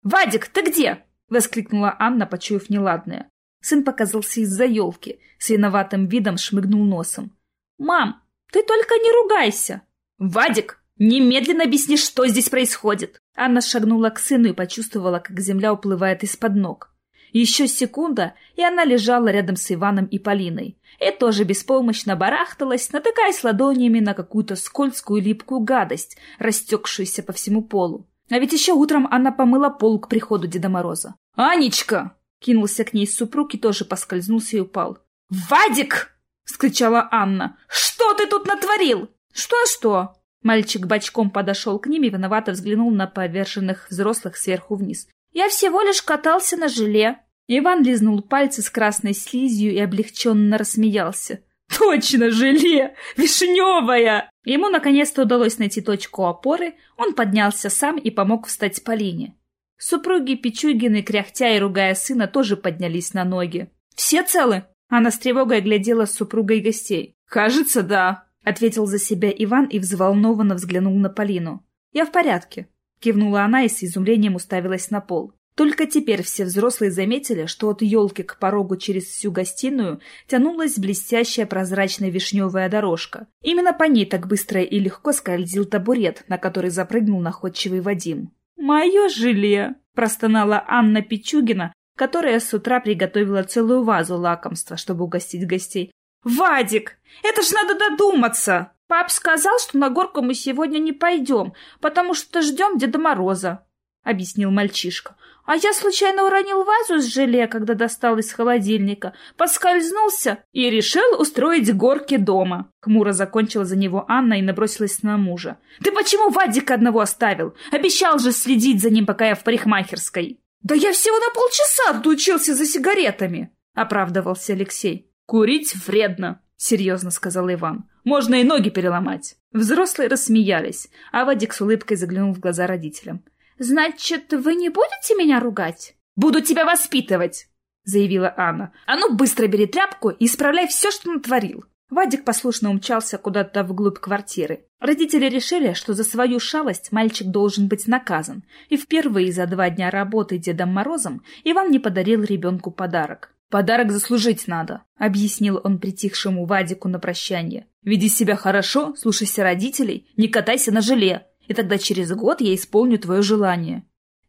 «Вадик, ты где?» — воскликнула Анна, почуяв неладное. Сын показался из-за елки, с виноватым видом шмыгнул носом. «Мам, ты только не ругайся!» «Вадик, немедленно объясни, что здесь происходит!» Анна шагнула к сыну и почувствовала, как земля уплывает из-под ног. Еще секунда, и она лежала рядом с Иваном и Полиной. И тоже беспомощно барахталась, натыкаясь ладонями на какую-то скользкую липкую гадость, растекшуюся по всему полу. А ведь еще утром она помыла пол к приходу Деда Мороза. «Анечка!» Кинулся к ней супруг и тоже поскользнулся и упал. «Вадик!» — вскричала Анна. «Что ты тут натворил?» «Что-что?» Мальчик бочком подошел к ним и виновато взглянул на поверженных взрослых сверху вниз. «Я всего лишь катался на желе». Иван лизнул пальцы с красной слизью и облегченно рассмеялся. «Точно, желе! Вишневая!» Ему наконец-то удалось найти точку опоры, он поднялся сам и помог встать Полине. Супруги Пичугины, кряхтя и ругая сына, тоже поднялись на ноги. «Все целы?» Она с тревогой глядела с супругой гостей. «Кажется, да», — ответил за себя Иван и взволнованно взглянул на Полину. «Я в порядке», — кивнула она и с изумлением уставилась на пол. Только теперь все взрослые заметили, что от елки к порогу через всю гостиную тянулась блестящая прозрачная вишневая дорожка. Именно по ней так быстро и легко скользил табурет, на который запрыгнул находчивый Вадим. «Мое желе!» — простонала Анна Пичугина, которая с утра приготовила целую вазу лакомства, чтобы угостить гостей. «Вадик, это ж надо додуматься!» «Пап сказал, что на горку мы сегодня не пойдем, потому что ждем Деда Мороза», — объяснил мальчишка. А я случайно уронил вазу с желе, когда достал из холодильника, поскользнулся и решил устроить горки дома. Хмуро закончила за него Анна и набросилась на мужа. «Ты почему Вадика одного оставил? Обещал же следить за ним, пока я в парикмахерской». «Да я всего на полчаса отлучился за сигаретами», — оправдывался Алексей. «Курить вредно», — серьезно сказал Иван. «Можно и ноги переломать». Взрослые рассмеялись, а Вадик с улыбкой заглянул в глаза родителям. «Значит, вы не будете меня ругать?» «Буду тебя воспитывать!» — заявила Анна. «А ну, быстро бери тряпку и исправляй все, что натворил!» Вадик послушно умчался куда-то вглубь квартиры. Родители решили, что за свою шалость мальчик должен быть наказан, и впервые за два дня работы Дедом Морозом Иван не подарил ребенку подарок. «Подарок заслужить надо», — объяснил он притихшему Вадику на прощание. «Веди себя хорошо, слушайся родителей, не катайся на желе, и тогда через год я исполню твое желание».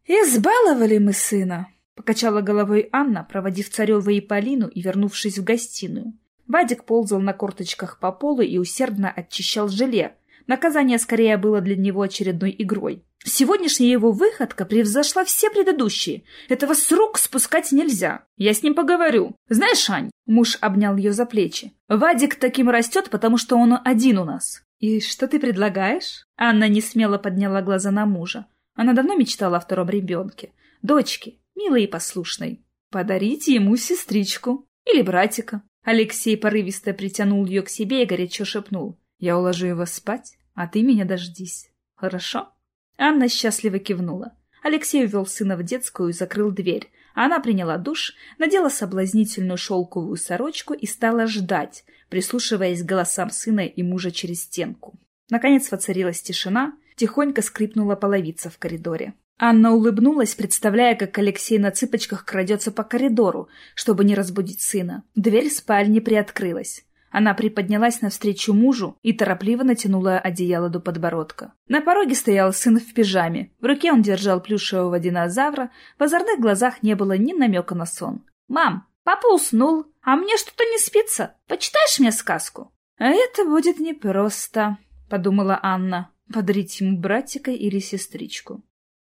«Избаловали мы сына», — покачала головой Анна, проводив Царева и Полину и вернувшись в гостиную. Вадик ползал на корточках по полу и усердно очищал желе. Наказание скорее было для него очередной игрой. Сегодняшняя его выходка превзошла все предыдущие. Этого с рук спускать нельзя. Я с ним поговорю. Знаешь, Ань, муж обнял ее за плечи. Вадик таким растет, потому что он один у нас. «И что ты предлагаешь?» Анна не смело подняла глаза на мужа. Она давно мечтала о втором ребенке. Дочке, милой и послушной. Подарить ему сестричку. Или братика. Алексей порывисто притянул ее к себе и горячо шепнул. «Я уложу его спать, а ты меня дождись. Хорошо?» Анна счастливо кивнула. Алексей увел сына в детскую и закрыл дверь, она приняла душ, надела соблазнительную шелковую сорочку и стала ждать, прислушиваясь к голосам сына и мужа через стенку. Наконец воцарилась тишина, тихонько скрипнула половица в коридоре. Анна улыбнулась, представляя, как Алексей на цыпочках крадется по коридору, чтобы не разбудить сына. Дверь спальни приоткрылась. Она приподнялась навстречу мужу и торопливо натянула одеяло до подбородка. На пороге стоял сын в пижаме. В руке он держал плюшевого динозавра, в озорных глазах не было ни намека на сон. «Мам, папа уснул, а мне что-то не спится. Почитаешь мне сказку?» «А это будет непросто», — подумала Анна. «Подарить ему братика или сестричку».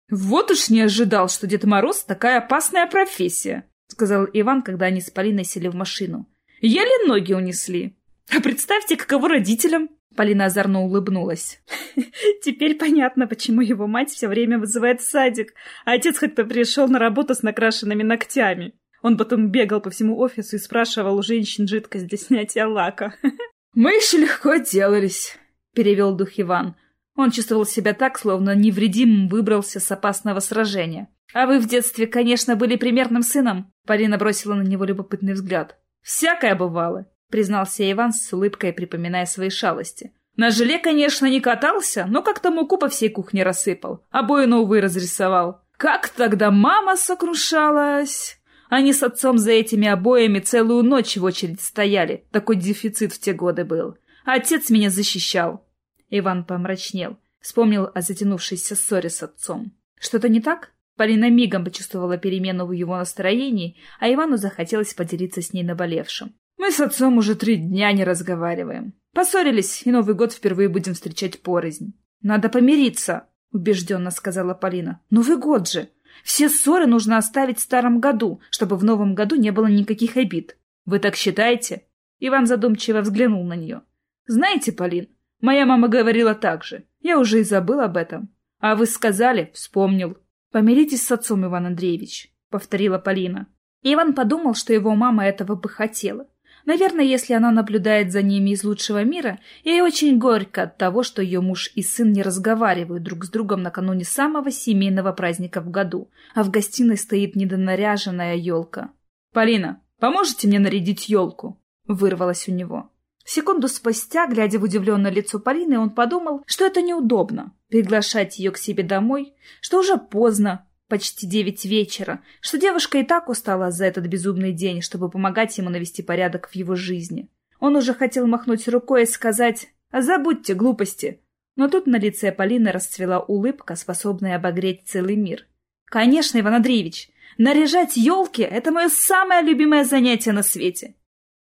«Вот уж не ожидал, что Дед Мороз такая опасная профессия», — сказал Иван, когда они с Полиной сели в машину. Еле ноги унесли. А представьте, каково родителям. Полина озорно улыбнулась. Теперь понятно, почему его мать все время вызывает садик, а отец хоть-то пришел на работу с накрашенными ногтями. Он потом бегал по всему офису и спрашивал у женщин жидкость для снятия лака. «Мы еще легко отделались», — перевел дух Иван. Он чувствовал себя так, словно невредимым выбрался с опасного сражения. «А вы в детстве, конечно, были примерным сыном?» Полина бросила на него любопытный взгляд. «Всякое бывало», — признался Иван с улыбкой, припоминая свои шалости. «На желе, конечно, не катался, но как-то муку по всей кухне рассыпал, обои новые разрисовал. Как тогда мама сокрушалась!» Они с отцом за этими обоями целую ночь в очередь стояли. Такой дефицит в те годы был. Отец меня защищал. Иван помрачнел. Вспомнил о затянувшейся ссоре с отцом. Что-то не так? Полина мигом почувствовала перемену в его настроении, а Ивану захотелось поделиться с ней наболевшим. Мы с отцом уже три дня не разговариваем. Поссорились, и Новый год впервые будем встречать порознь. Надо помириться, убежденно сказала Полина. Новый год же! Все ссоры нужно оставить в старом году, чтобы в новом году не было никаких обид. Вы так считаете? Иван задумчиво взглянул на нее. Знаете, Полин, моя мама говорила так же. Я уже и забыл об этом. А вы сказали, вспомнил. Помиритесь с отцом, Иван Андреевич, повторила Полина. Иван подумал, что его мама этого бы хотела. Наверное, если она наблюдает за ними из лучшего мира, ей очень горько от того, что ее муж и сын не разговаривают друг с другом накануне самого семейного праздника в году, а в гостиной стоит недонаряженная елка. «Полина, поможете мне нарядить елку?» — вырвалось у него. Секунду спустя, глядя в удивленное лицо Полины, он подумал, что это неудобно — приглашать ее к себе домой, что уже поздно, почти девять вечера, что девушка и так устала за этот безумный день, чтобы помогать ему навести порядок в его жизни. Он уже хотел махнуть рукой и сказать «А забудьте глупости!» Но тут на лице Полины расцвела улыбка, способная обогреть целый мир. «Конечно, Иван Андреевич, наряжать елки — это мое самое любимое занятие на свете!»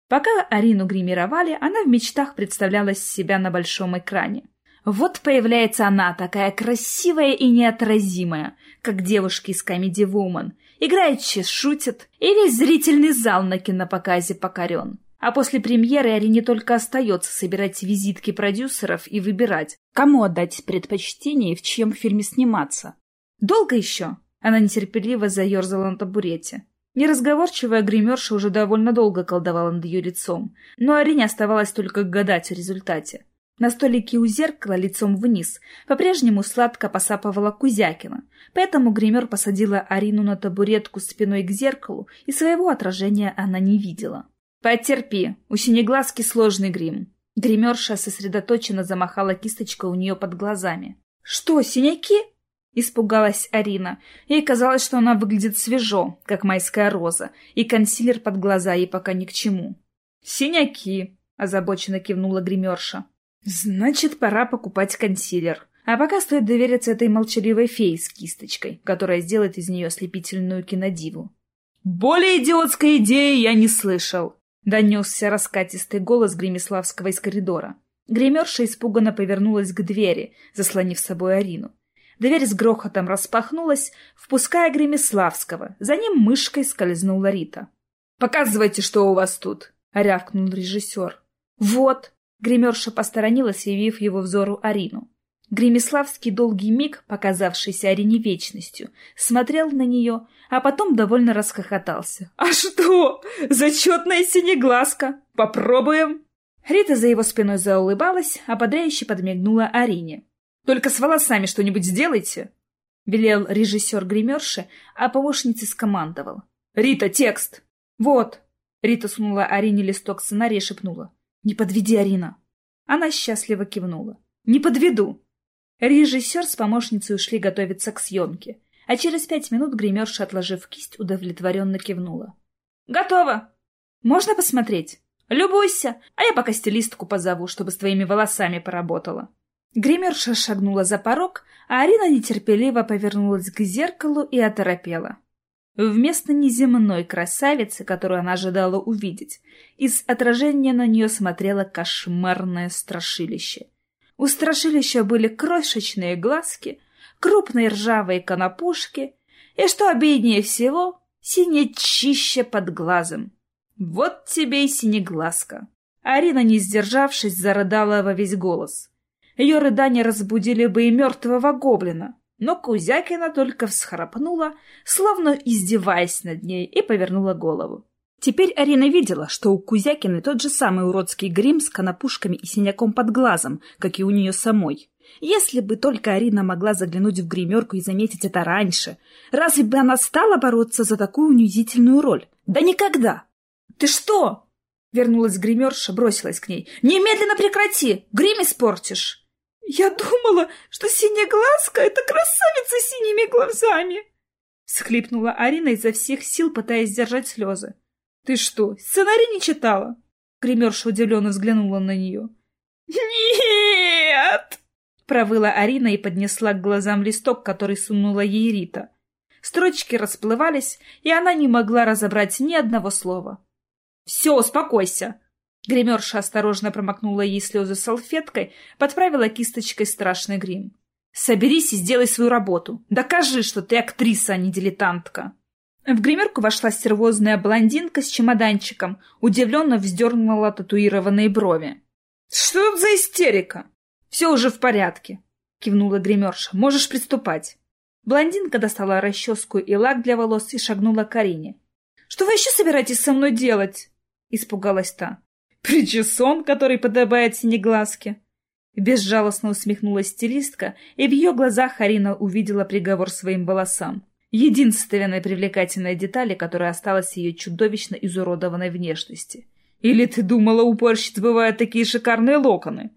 Пока Арину гримировали, она в мечтах представляла себя на большом экране. Вот появляется она, такая красивая и неотразимая, как девушки из Comedy Woman. Играючи шутит, и весь зрительный зал на кинопоказе покорен. А после премьеры Арине только остается собирать визитки продюсеров и выбирать, кому отдать предпочтение и в чьем фильме сниматься. «Долго еще?» Она нетерпеливо заерзала на табурете. Неразговорчивая гримерша уже довольно долго колдовала над ее лицом, но Арине оставалось только гадать о результате. На столике у зеркала лицом вниз по-прежнему сладко посапывала Кузякина, поэтому гример посадила Арину на табуретку спиной к зеркалу, и своего отражения она не видела. «Потерпи, у синеглазки сложный грим». Гримерша сосредоточенно замахала кисточкой у нее под глазами. «Что, синяки?» — испугалась Арина. Ей казалось, что она выглядит свежо, как майская роза, и консилер под глаза ей пока ни к чему. «Синяки!» — озабоченно кивнула гримерша. Значит, пора покупать консилер. А пока стоит довериться этой молчаливой фее с кисточкой, которая сделает из нее ослепительную кинодиву. «Более идиотской идеи я не слышал!» — донесся раскатистый голос Гремиславского из коридора. Гримерша испуганно повернулась к двери, заслонив собой Арину. Дверь с грохотом распахнулась, впуская Гремиславского. За ним мышкой скользнула Рита. «Показывайте, что у вас тут!» — рявкнул режиссер. «Вот!» Гримерша посторонилась, явив его взору Арину. Гремиславский долгий миг, показавшийся Арине вечностью, смотрел на нее, а потом довольно расхохотался. «А что? Зачетная синеглазка! Попробуем!» Рита за его спиной заулыбалась, а подряюще подмигнула Арине. «Только с волосами что-нибудь сделайте!» — велел режиссер гримерши, а помощнице скомандовал. «Рита, текст!» «Вот!» — Рита сунула Арине листок сценария и шепнула. «Не подведи, Арина!» Она счастливо кивнула. «Не подведу!» Режиссер с помощницей ушли готовиться к съемке, а через пять минут гримерша, отложив кисть, удовлетворенно кивнула. «Готово! Можно посмотреть? Любуйся, а я пока стилистку позову, чтобы с твоими волосами поработала». Гримерша шагнула за порог, а Арина нетерпеливо повернулась к зеркалу и оторопела. Вместо неземной красавицы, которую она ожидала увидеть, из отражения на нее смотрело кошмарное страшилище. У страшилища были крошечные глазки, крупные ржавые конопушки и, что обиднее всего, синячище под глазом. Вот тебе и синеглазка. Арина, не сдержавшись, зарыдала во весь голос. Ее рыдания разбудили бы и мертвого гоблина, но Кузякина только всхрапнула, словно издеваясь над ней, и повернула голову. Теперь Арина видела, что у Кузякиной тот же самый уродский грим с конопушками и синяком под глазом, как и у нее самой. Если бы только Арина могла заглянуть в гримерку и заметить это раньше, разве бы она стала бороться за такую унизительную роль? Да никогда! «Ты что?» Вернулась гримерша, бросилась к ней. «Немедленно прекрати! Грим испортишь!» «Я думала, что синяя глазка — это красавица с синими глазами!» Схлипнула Арина изо всех сил, пытаясь сдержать слезы. «Ты что, сценарий не читала?» Гримерша удивленно взглянула на нее. «Нет!» Провыла Арина и поднесла к глазам листок, который сунула ей Рита. Строчки расплывались, и она не могла разобрать ни одного слова. «Все, успокойся!» Гримерша осторожно промокнула ей слезы салфеткой, подправила кисточкой страшный грим. «Соберись и сделай свою работу. Докажи, что ты актриса, а не дилетантка». В гримерку вошла стервозная блондинка с чемоданчиком, удивленно вздернула татуированные брови. «Что тут за истерика?» «Все уже в порядке», — кивнула гримерша. «Можешь приступать». Блондинка достала расческу и лак для волос и шагнула к Арине. «Что вы еще собираетесь со мной делать?» — испугалась та. «Причесон, который подобает синеглазке». Безжалостно усмехнулась стилистка, и в ее глазах Арина увидела приговор своим волосам. Единственной привлекательной детали, которая осталась ее чудовищно изуродованной внешности. «Или ты думала, у порщиц бывают такие шикарные локоны?»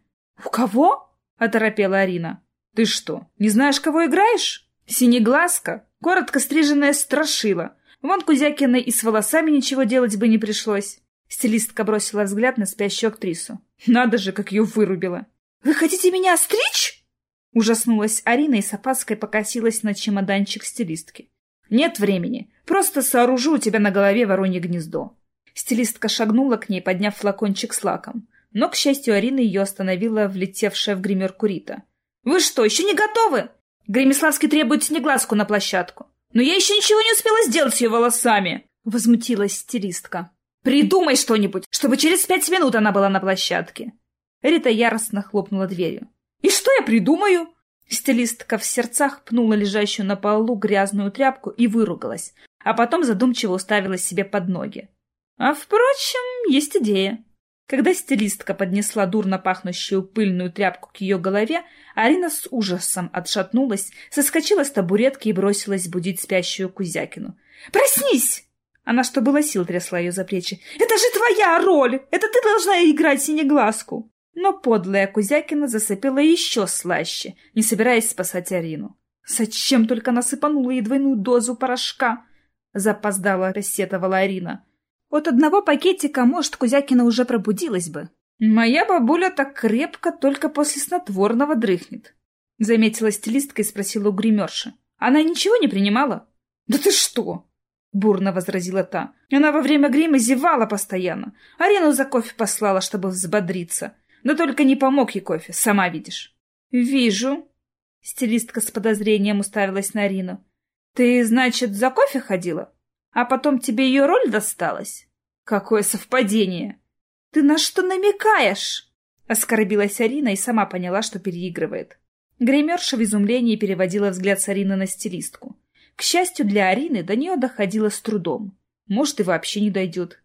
«У кого?» — оторопела Арина. «Ты что, не знаешь, кого играешь?» «Синеглазка, коротко стриженная страшила. Вон Кузякина и с волосами ничего делать бы не пришлось». Стилистка бросила взгляд на спящую актрису. «Надо же, как ее вырубила!» «Вы хотите меня стричь?» Ужаснулась Арина и с опаской покосилась на чемоданчик стилистки. «Нет времени. Просто сооружу у тебя на голове воронье гнездо». Стилистка шагнула к ней, подняв флакончик с лаком. Но, к счастью, Арина ее остановила влетевшая в гримерку Рита. «Вы что, еще не готовы? Гремиславский требует снеглазку на площадку. Но я еще ничего не успела сделать с ее волосами!» Возмутилась стилистка. «Придумай что-нибудь, чтобы через пять минут она была на площадке!» Рита яростно хлопнула дверью. «И что я придумаю?» Стилистка в сердцах пнула лежащую на полу грязную тряпку и выругалась, а потом задумчиво уставилась себе под ноги. А, впрочем, есть идея. Когда стилистка поднесла дурно пахнущую пыльную тряпку к ее голове, Арина с ужасом отшатнулась, соскочила с табуретки и бросилась будить спящую Кузякину. «Проснись!» Она, что было сил, трясла ее за плечи. «Это же твоя роль! Это ты должна играть синеглазку!» Но подлая Кузякина засыпела еще слаще, не собираясь спасать Арину. «Зачем только насыпанула ей двойную дозу порошка?» Запоздала, рассетовала Арина. От одного пакетика, может, Кузякина уже пробудилась бы. Моя бабуля так крепко только после снотворного дрыхнет. Заметила стилистка и спросила у гримерши. Она ничего не принимала? Да ты что? Бурно возразила та. Она во время грима зевала постоянно. Арину за кофе послала, чтобы взбодриться. Да только не помог ей кофе, сама видишь. Вижу. Стилистка с подозрением уставилась на Арину. Ты, значит, за кофе ходила? А потом тебе ее роль досталась? Какое совпадение! Ты на что намекаешь? Оскорбилась Арина и сама поняла, что переигрывает. Гримерша в изумлении переводила взгляд с Арины на стилистку. К счастью для Арины, до нее доходило с трудом. Может, и вообще не дойдет.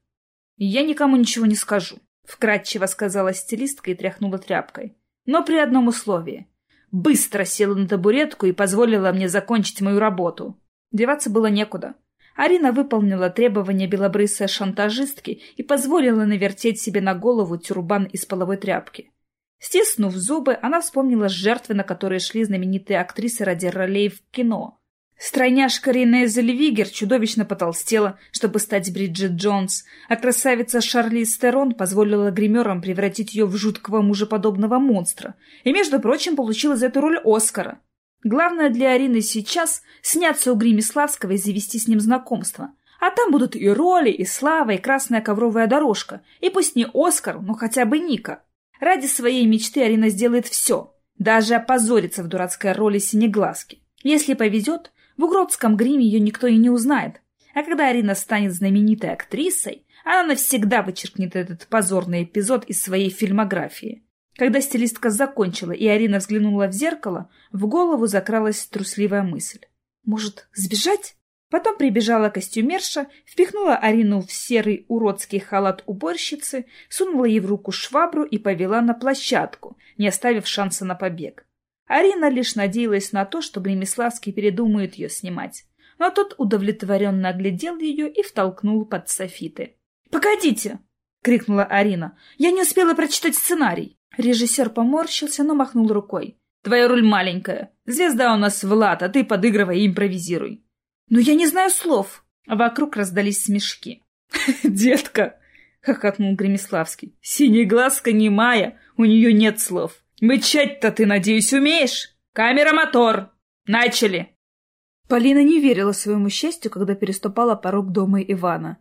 «Я никому ничего не скажу», — вкратчиво сказала стилистка и тряхнула тряпкой. «Но при одном условии. Быстро села на табуретку и позволила мне закончить мою работу. Деваться было некуда. Арина выполнила требования белобрысой шантажистки и позволила навертеть себе на голову тюрбан из половой тряпки. Стиснув зубы, она вспомнила жертвы, на которые шли знаменитые актрисы ради ролей в кино. Стройняшка Рене Зельвигер чудовищно потолстела, чтобы стать Бриджит Джонс, а красавица Шарли Стерон позволила гримерам превратить ее в жуткого мужеподобного монстра и, между прочим, получила за эту роль Оскара. Главное для Арины сейчас — сняться у Гримиславского и завести с ним знакомство. А там будут и роли, и слава, и красная ковровая дорожка. И пусть не Оскар, но хотя бы Ника. Ради своей мечты Арина сделает все. Даже опозорится в дурацкой роли Синеглазки. Если повезет, в угродском гриме ее никто и не узнает. А когда Арина станет знаменитой актрисой, Она навсегда вычеркнет этот позорный эпизод из своей фильмографии. Когда стилистка закончила и Арина взглянула в зеркало, в голову закралась трусливая мысль. Может, сбежать? Потом прибежала костюмерша, впихнула Арину в серый уродский халат уборщицы, сунула ей в руку швабру и повела на площадку, не оставив шанса на побег. Арина лишь надеялась на то, что Гремиславский передумает ее снимать. Но тот удовлетворенно оглядел ее и втолкнул под софиты. «Погодите!» — крикнула Арина. «Я не успела прочитать сценарий!» Режиссер поморщился, но махнул рукой. «Твоя роль маленькая. Звезда у нас Влад, а ты подыгрывай и импровизируй. «Но я не знаю слов!» Вокруг раздались смешки. «Детка!» — хохотнул Гремиславский. «Синеглазка немая, у нее нет слов. Мычать-то ты, надеюсь, умеешь? Камера, мотор! Начали!» Полина не верила своему счастью, когда переступала порог дома Ивана.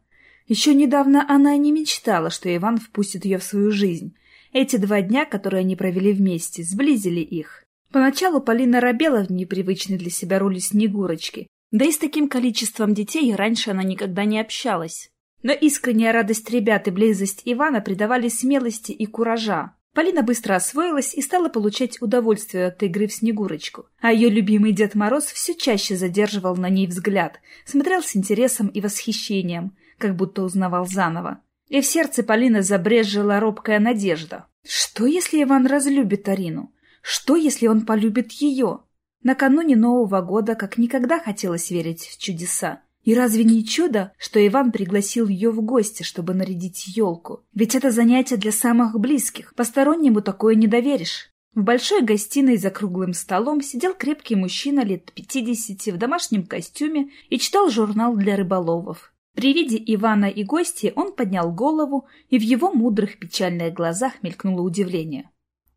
Еще недавно она не мечтала, что Иван впустит ее в свою жизнь. Эти два дня, которые они провели вместе, сблизили их. Поначалу Полина робела в непривычной для себя роли Снегурочки, да и с таким количеством детей раньше она никогда не общалась. Но искренняя радость ребят и близость Ивана придавали смелости и куража. Полина быстро освоилась и стала получать удовольствие от игры в Снегурочку. А ее любимый Дед Мороз все чаще задерживал на ней взгляд, смотрел с интересом и восхищением, как будто узнавал заново. И в сердце Полины забрежила робкая надежда. Что, если Иван разлюбит Арину? Что, если он полюбит ее? Накануне Нового года как никогда хотелось верить в чудеса. И разве не чудо, что Иван пригласил ее в гости, чтобы нарядить елку? Ведь это занятие для самых близких, постороннему такое не доверишь. В большой гостиной за круглым столом сидел крепкий мужчина лет пятидесяти в домашнем костюме и читал журнал для рыболовов. При виде Ивана и гостей он поднял голову, и в его мудрых печальных глазах мелькнуло удивление.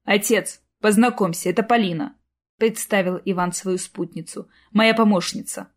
«Отец, познакомься, это Полина», — представил Иван свою спутницу. «Моя помощница».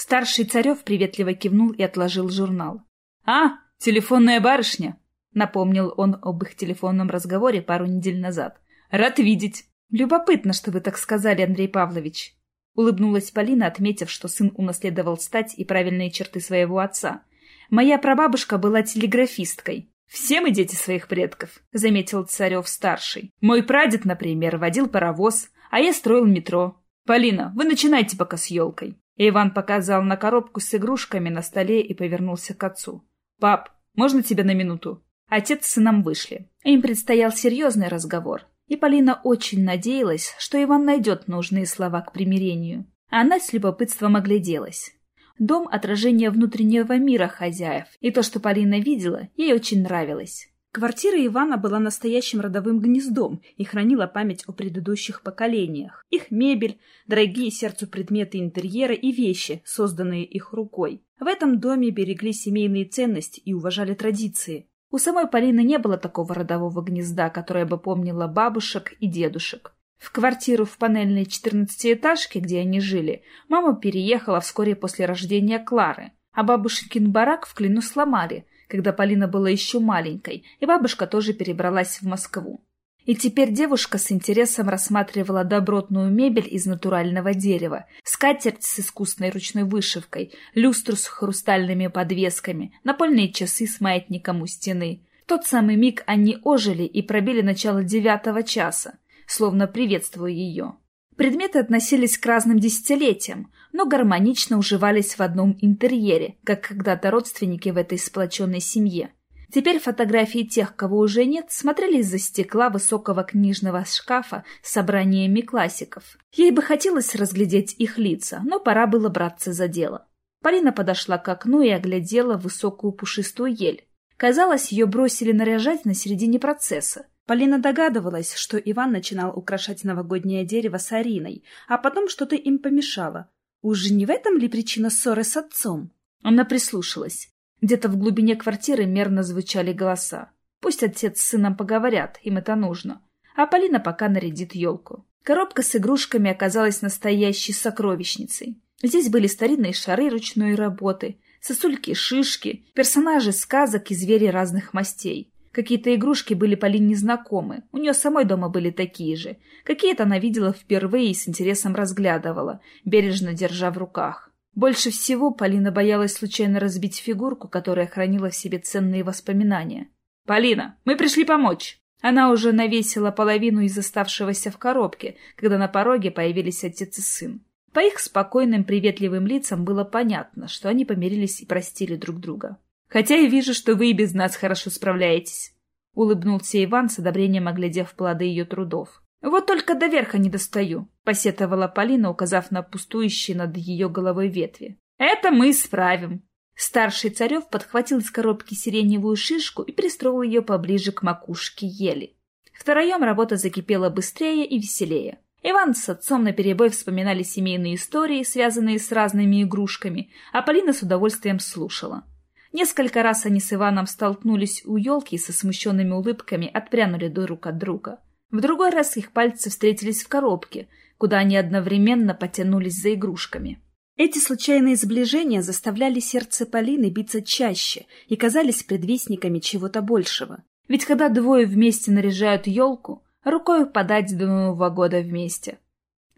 Старший Царев приветливо кивнул и отложил журнал. «А, телефонная барышня!» — напомнил он об их телефонном разговоре пару недель назад. «Рад видеть!» «Любопытно, что вы так сказали, Андрей Павлович!» Улыбнулась Полина, отметив, что сын унаследовал стать и правильные черты своего отца. «Моя прабабушка была телеграфисткой. «Все мы дети своих предков», — заметил Царев-старший. «Мой прадед, например, водил паровоз, а я строил метро. Полина, вы начинайте пока с елкой. Иван показал на коробку с игрушками на столе и повернулся к отцу. «Пап, можно тебя на минуту?» Отец с сыном вышли. Им предстоял серьезный разговор. И Полина очень надеялась, что Иван найдет нужные слова к примирению. Она с любопытством огляделась. Дом — отражение внутреннего мира хозяев, и то, что Полина видела, ей очень нравилось. Квартира Ивана была настоящим родовым гнездом и хранила память о предыдущих поколениях. Их мебель, дорогие сердцу предметы интерьера и вещи, созданные их рукой. В этом доме берегли семейные ценности и уважали традиции. У самой Полины не было такого родового гнезда, которое бы помнило бабушек и дедушек. В квартиру в панельной четырнадцатиэтажке, где они жили, мама переехала вскоре после рождения Клары, а бабушкин барак в Клину сломали – когда Полина была еще маленькой, и бабушка тоже перебралась в Москву. И теперь девушка с интересом рассматривала добротную мебель из натурального дерева, скатерть с искусной ручной вышивкой, люстру с хрустальными подвесками, напольные часы с маятником у стены. В тот самый миг они ожили и пробили начало девятого часа, словно приветствуя ее. Предметы относились к разным десятилетиям, но гармонично уживались в одном интерьере, как когда-то родственники в этой сплоченной семье. Теперь фотографии тех, кого уже нет, смотрели из-за стекла высокого книжного шкафа с собраниями классиков. Ей бы хотелось разглядеть их лица, но пора было браться за дело. Полина подошла к окну и оглядела высокую пушистую ель. Казалось, ее бросили наряжать на середине процесса. Полина догадывалась, что Иван начинал украшать новогоднее дерево с Ариной, а потом что-то им помешало. Уж не в этом ли причина ссоры с отцом? Она прислушалась. Где-то в глубине квартиры мерно звучали голоса. Пусть отец с сыном поговорят, им это нужно. А Полина пока нарядит елку. Коробка с игрушками оказалась настоящей сокровищницей. Здесь были старинные шары ручной работы, сосульки-шишки, персонажи сказок и звери разных мастей. Какие-то игрушки были Полине знакомы, у нее самой дома были такие же. Какие-то она видела впервые и с интересом разглядывала, бережно держа в руках. Больше всего Полина боялась случайно разбить фигурку, которая хранила в себе ценные воспоминания. «Полина, мы пришли помочь!» Она уже навесила половину из оставшегося в коробке, когда на пороге появились отец и сын. По их спокойным, приветливым лицам было понятно, что они помирились и простили друг друга. «Хотя я вижу, что вы и без нас хорошо справляетесь», — улыбнулся Иван с одобрением, оглядев плоды ее трудов. «Вот только до верха не достаю», — посетовала Полина, указав на пустующие над ее головой ветви. «Это мы исправим». Старший Царев подхватил из коробки сиреневую шишку и пристроил ее поближе к макушке ели. Втроем работа закипела быстрее и веселее. Иван с отцом наперебой вспоминали семейные истории, связанные с разными игрушками, а Полина с удовольствием слушала. Несколько раз они с Иваном столкнулись у елки и со смущенными улыбками отпрянули друг от друга. В другой раз их пальцы встретились в коробке, куда они одновременно потянулись за игрушками. Эти случайные сближения заставляли сердце Полины биться чаще и казались предвестниками чего-то большего. Ведь когда двое вместе наряжают елку, рукой подать до Нового года вместе.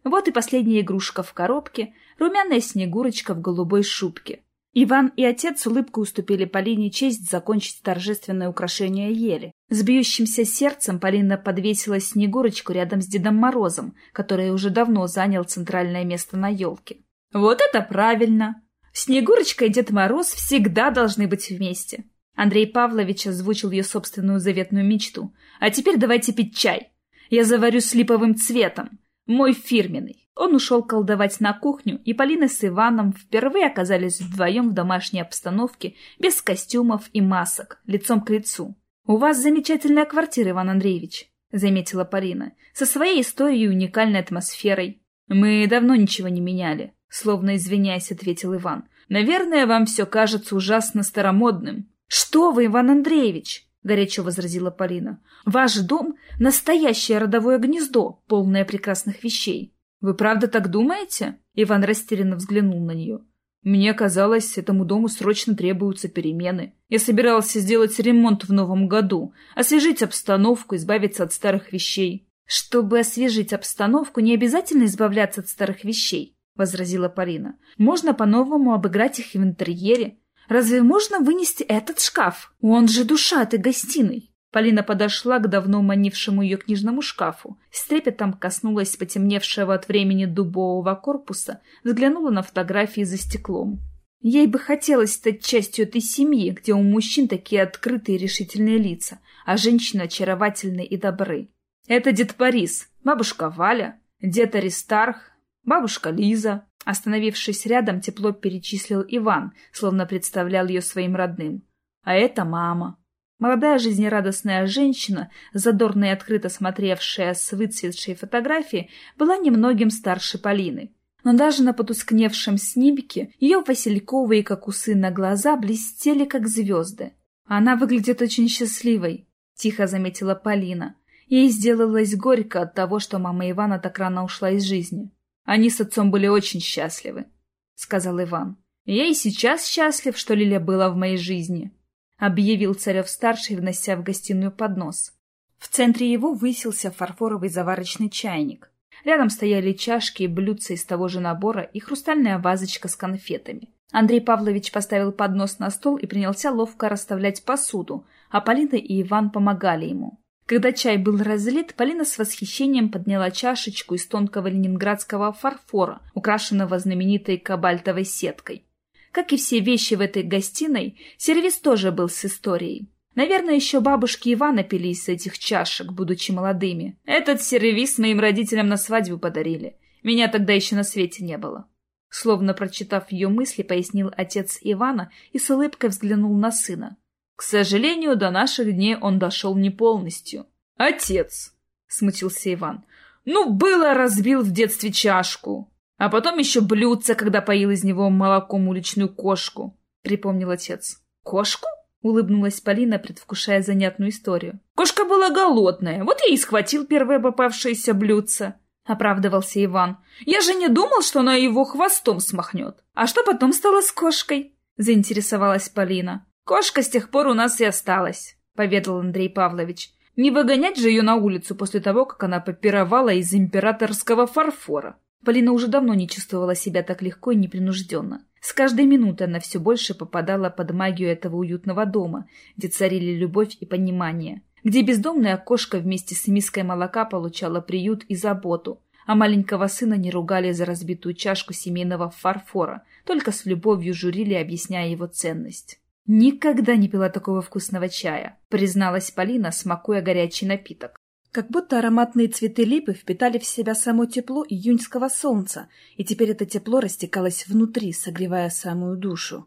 Вот и последняя игрушка в коробке, румяная снегурочка в голубой шубке. Иван и отец с улыбкой уступили Полине честь закончить торжественное украшение ели. С бьющимся сердцем Полина подвесила Снегурочку рядом с Дедом Морозом, который уже давно занял центральное место на елке. «Вот это правильно! Снегурочка и Дед Мороз всегда должны быть вместе!» Андрей Павлович озвучил ее собственную заветную мечту. «А теперь давайте пить чай. Я заварю с липовым цветом. Мой фирменный. Он ушел колдовать на кухню, и Полина с Иваном впервые оказались вдвоем в домашней обстановке, без костюмов и масок, лицом к лицу. «У вас замечательная квартира, Иван Андреевич», — заметила Полина, «со своей историей и уникальной атмосферой. Мы давно ничего не меняли», — словно извиняясь, ответил Иван. «Наверное, вам все кажется ужасно старомодным». «Что вы, Иван Андреевич!» — горячо возразила Полина. «Ваш дом — настоящее родовое гнездо, полное прекрасных вещей. «Вы правда так думаете?» Иван растерянно взглянул на нее. «Мне казалось, этому дому срочно требуются перемены. Я собирался сделать ремонт в новом году, освежить обстановку, избавиться от старых вещей». «Чтобы освежить обстановку, не обязательно избавляться от старых вещей», — возразила Полина. «Можно по-новому обыграть их в интерьере. Разве можно вынести этот шкаф? Он же душа этой гостиной». Полина подошла к давно манившему ее книжному шкафу, с трепетом коснулась потемневшего от времени дубового корпуса, взглянула на фотографии за стеклом. Ей бы хотелось стать частью этой семьи, где у мужчин такие открытые решительные лица, а женщины очаровательные и добры. Это дед Борис, бабушка Валя, дед Аристарх, бабушка Лиза. Остановившись рядом, тепло перечислил Иван, словно представлял ее своим родным. А это мама. Молодая жизнерадостная женщина, задорно и открыто смотревшая с выцветшей фотографии, была немногим старше Полины. Но даже на потускневшем снимке ее васильковые, как у сына, глаза блестели, как звезды. «Она выглядит очень счастливой», — тихо заметила Полина. Ей сделалось горько от того, что мама Ивана так рано ушла из жизни. «Они с отцом были очень счастливы», — сказал Иван. «Я и сейчас счастлив, что Лиля была в моей жизни» объявил Царев-старший, внося в гостиную поднос. В центре его высился фарфоровый заварочный чайник. Рядом стояли чашки и блюдца из того же набора и хрустальная вазочка с конфетами. Андрей Павлович поставил поднос на стол и принялся ловко расставлять посуду, а Полина и Иван помогали ему. Когда чай был разлит, Полина с восхищением подняла чашечку из тонкого ленинградского фарфора, украшенного знаменитой кабальтовой сеткой. Как и все вещи в этой гостиной, сервис тоже был с историей. Наверное, еще бабушки Ивана пили из этих чашек, будучи молодыми. Этот сервис моим родителям на свадьбу подарили. Меня тогда еще на свете не было. Словно прочитав ее мысли, пояснил отец Ивана и с улыбкой взглянул на сына. К сожалению, до наших дней он дошел не полностью. «Отец!» — смутился Иван. «Ну, было разбил в детстве чашку. А потом еще блюдце, когда поил из него молоком уличную кошку, — припомнил отец. «Кошку?» — улыбнулась Полина, предвкушая занятную историю. «Кошка была голодная, вот я и схватил первое попавшееся блюдце», — оправдывался Иван. «Я же не думал, что она его хвостом смахнет. А что потом стало с кошкой?» — заинтересовалась Полина. «Кошка с тех пор у нас и осталась», — поведал Андрей Павлович. «Не выгонять же ее на улицу после того, как она попировала из императорского фарфора. Полина уже давно не чувствовала себя так легко и непринужденно. С каждой минутой она все больше попадала под магию этого уютного дома, где царили любовь и понимание, где бездомная кошка вместе с миской молока получала приют и заботу, а маленького сына не ругали за разбитую чашку семейного фарфора, только с любовью журили, объясняя его ценность. «Никогда не пила такого вкусного чая», — призналась Полина, смакуя горячий напиток. Как будто ароматные цветы липы впитали в себя само тепло июньского солнца, и теперь это тепло растекалось внутри, согревая самую душу.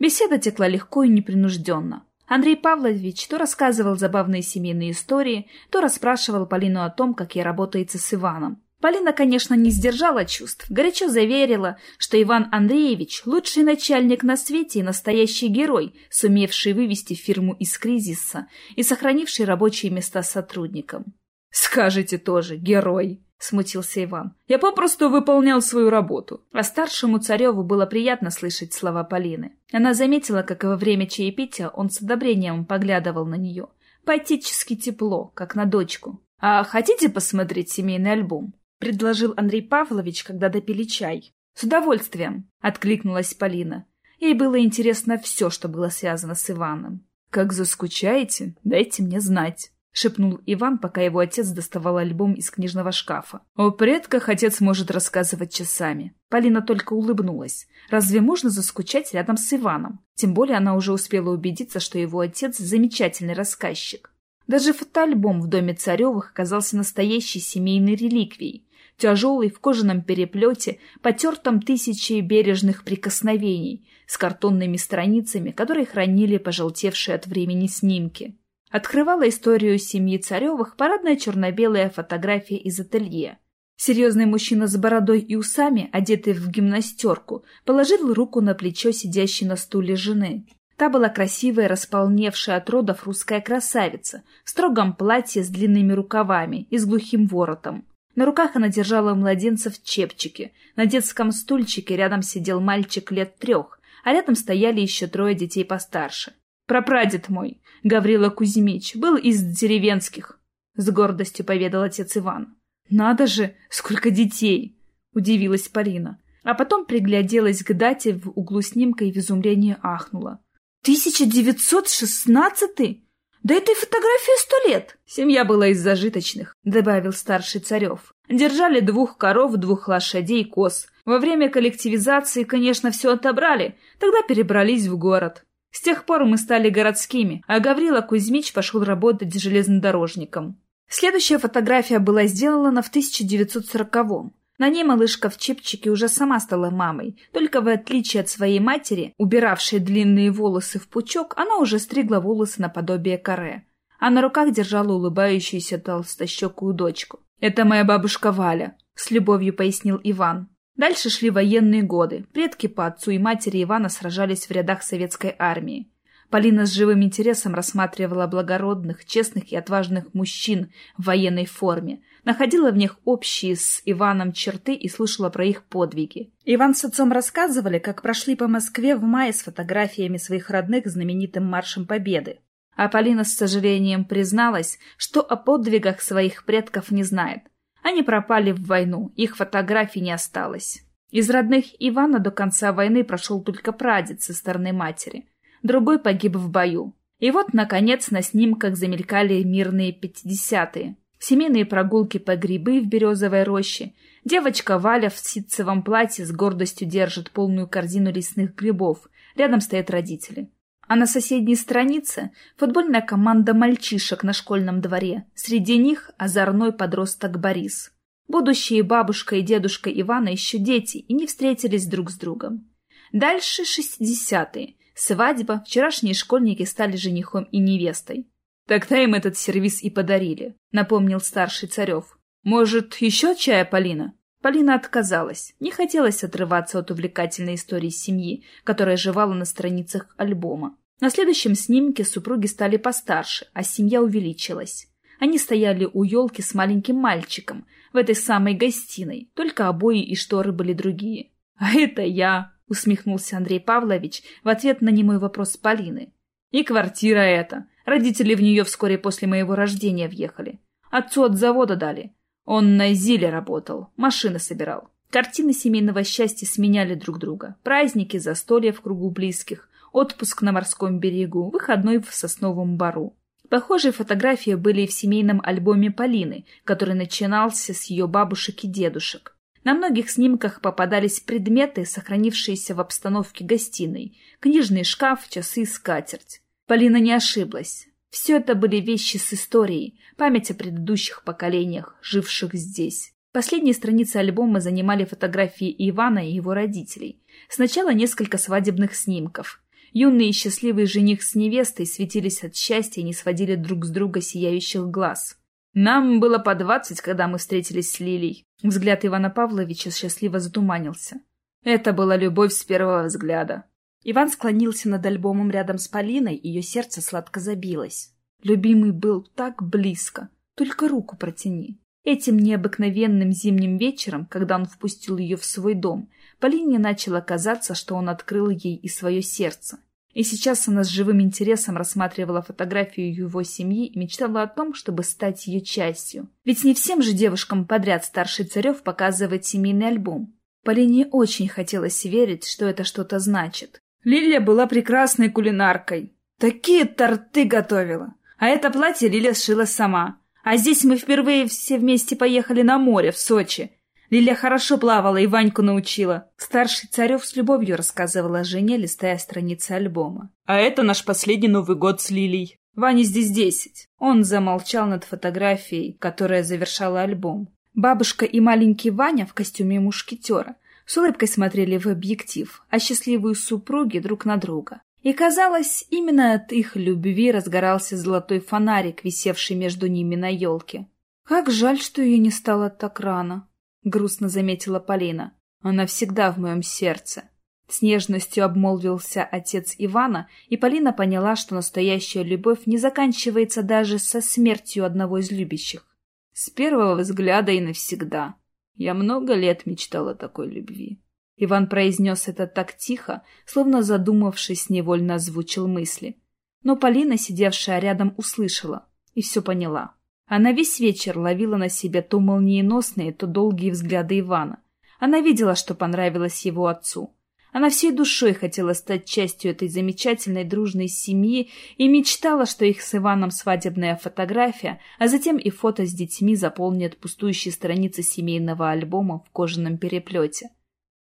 Беседа текла легко и непринужденно. Андрей Павлович то рассказывал забавные семейные истории, то расспрашивал Полину о том, как ей работается с Иваном. Полина, конечно, не сдержала чувств, горячо заверила, что Иван Андреевич – лучший начальник на свете и настоящий герой, сумевший вывести фирму из кризиса и сохранивший рабочие места сотрудникам. «Скажите тоже, герой!» — смутился Иван. «Я попросту выполнял свою работу». А старшему Цареву было приятно слышать слова Полины. Она заметила, как во время чаепития он с одобрением поглядывал на нее. Поэтически тепло, как на дочку. «А хотите посмотреть семейный альбом?» — предложил Андрей Павлович, когда допили чай. «С удовольствием!» — откликнулась Полина. Ей было интересно все, что было связано с Иваном. «Как заскучаете, дайте мне знать», — шепнул Иван, пока его отец доставал альбом из книжного шкафа. «О предках отец может рассказывать часами». Полина только улыбнулась. Разве можно заскучать рядом с Иваном? Тем более она уже успела убедиться, что его отец — замечательный рассказчик. Даже фотоальбом в доме Царевых оказался настоящей семейной реликвией, тяжелый в кожаном переплете, потертом тысячей бережных прикосновений, с картонными страницами, которые хранили пожелтевшие от времени снимки. Открывала историю семьи Царевых парадная черно-белая фотография из ателье. Серьезный мужчина с бородой и усами, одетый в гимнастерку, положил руку на плечо сидящей на стуле жены. Та была красивая, располневшая от родов русская красавица, в строгом платье с длинными рукавами и с глухим воротом. На руках она держала младенца в чепчике. На детском стульчике рядом сидел мальчик лет трех, а рядом стояли еще трое детей постарше. «Прапрадед мой, Гаврила Кузьмич, был из деревенских», — с гордостью поведал отец Иван. «Надо же, сколько детей!» — удивилась Полина. А потом пригляделась к дате в углу снимка и в изумлении ахнула. «1916-й? Да этой фотографии сто лет!» Семья была из зажиточных, добавил старший Царев. Держали двух коров, двух лошадей коз. Во время коллективизации, конечно, все отобрали, тогда перебрались в город. С тех пор мы стали городскими, а Гаврила Кузьмич пошел работать железнодорожником. Следующая фотография была сделана в 1940-м. На ней малышка в чепчике уже сама стала мамой, только в отличие от своей матери, убиравшей длинные волосы в пучок, она уже стригла волосы наподобие каре, а на руках держала улыбающуюся толстощекую дочку. «Это моя бабушка Валя», — с любовью пояснил Иван. Дальше шли военные годы. Предки по отцу и матери Ивана сражались в рядах советской армии. Полина с живым интересом рассматривала благородных, честных и отважных мужчин в военной форме, находила в них общие с Иваном черты и слышала про их подвиги. Иван с отцом рассказывали, как прошли по Москве в мае с фотографиями своих родных знаменитым Маршем Победы. А Полина с сожалением призналась, что о подвигах своих предков не знает. Они пропали в войну, их фотографий не осталось. Из родных Ивана до конца войны прошел только прадед со стороны матери. Другой погиб в бою. И вот, наконец, на снимках замелькали мирные пятидесятые семейные прогулки по грибы в березовой роще, девочка Валя в ситцевом платье с гордостью держит полную корзину лесных грибов, рядом стоят родители. А на соседней странице футбольная команда мальчишек на школьном дворе, среди них озорной подросток Борис. Будущие бабушка и дедушка Ивана еще дети и не встретились друг с другом. Дальше шестидесятые. Свадьба, вчерашние школьники стали женихом и невестой. Тогда им этот сервис и подарили, напомнил старший Царев. Может, еще чая, Полина? Полина отказалась. Не хотелось отрываться от увлекательной истории семьи, которая жевала на страницах альбома. На следующем снимке супруги стали постарше, а семья увеличилась. Они стояли у елки с маленьким мальчиком, в этой самой гостиной, только обои и шторы были другие. «А это я!» — усмехнулся Андрей Павлович в ответ на немой вопрос Полины. «И квартира эта. Родители в нее вскоре после моего рождения въехали. Отцу от завода дали. Он на Зиле работал, машины собирал. Картины семейного счастья сменяли друг друга. Праздники, застолья в кругу близких, отпуск на морском берегу, выходной в сосновом бару. Похожие фотографии были и в семейном альбоме Полины, который начинался с ее бабушек и дедушек. На многих снимках попадались предметы, сохранившиеся в обстановке гостиной. Книжный шкаф, часы, скатерть. Полина не ошиблась. Все это были вещи с историей, память о предыдущих поколениях, живших здесь. Последние страницы альбома занимали фотографии Ивана и его родителей. Сначала несколько свадебных снимков. Юный и счастливый жених с невестой светились от счастья и не сводили друг с друга сияющих глаз. Нам было по двадцать, когда мы встретились с Лилей. Взгляд Ивана Павловича счастливо затуманился. Это была любовь с первого взгляда. Иван склонился над альбомом рядом с Полиной, ее сердце сладко забилось. Любимый был так близко, только руку протяни. Этим необыкновенным зимним вечером, когда он впустил ее в свой дом, Полине начало казаться, что он открыл ей и свое сердце. И сейчас она с живым интересом рассматривала фотографию его семьи и мечтала о том, чтобы стать ее частью. Ведь не всем же девушкам подряд старший Царев показывает семейный альбом. Полине очень хотелось верить, что это что-то значит. Лилия была прекрасной кулинаркой. Такие торты готовила. А это платье Лилия сшила сама. А здесь мы впервые все вместе поехали на море, в Сочи. Лиля хорошо плавала и Ваньку научила. Старший Царев с любовью рассказывала о жене, листая страницы альбома. А это наш последний Новый год с Лилей. Ване здесь десять. Он замолчал над фотографией, которая завершала альбом. Бабушка и маленький Ваня в костюме мушкетера с улыбкой смотрели в объектив, а счастливые супруги друг на друга. И, казалось, именно от их любви разгорался золотой фонарик, висевший между ними на елке. «Как жаль, что ее не стало так рано», — грустно заметила Полина. «Она всегда в моем сердце». С нежностью обмолвился отец Ивана, и Полина поняла, что настоящая любовь не заканчивается даже со смертью одного из любящих. С первого взгляда и навсегда. Я много лет мечтала о такой любви. Иван произнес это так тихо, словно задумавшись, невольно озвучил мысли. Но Полина, сидевшая рядом, услышала и все поняла. Она весь вечер ловила на себе то молниеносные, то долгие взгляды Ивана. Она видела, что понравилось его отцу. Она всей душой хотела стать частью этой замечательной дружной семьи и мечтала, что их с Иваном свадебная фотография, а затем и фото с детьми заполнят пустующие страницы семейного альбома в кожаном переплете.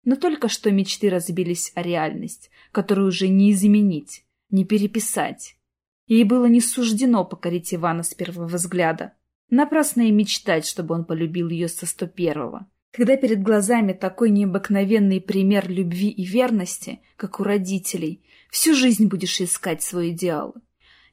Но только что мечты разбились о реальность, которую уже не изменить, не переписать. Ей было не суждено покорить Ивана с первого взгляда. Напрасно и мечтать, чтобы он полюбил ее со сто первого. Когда перед глазами такой необыкновенный пример любви и верности, как у родителей, всю жизнь будешь искать свой идеал.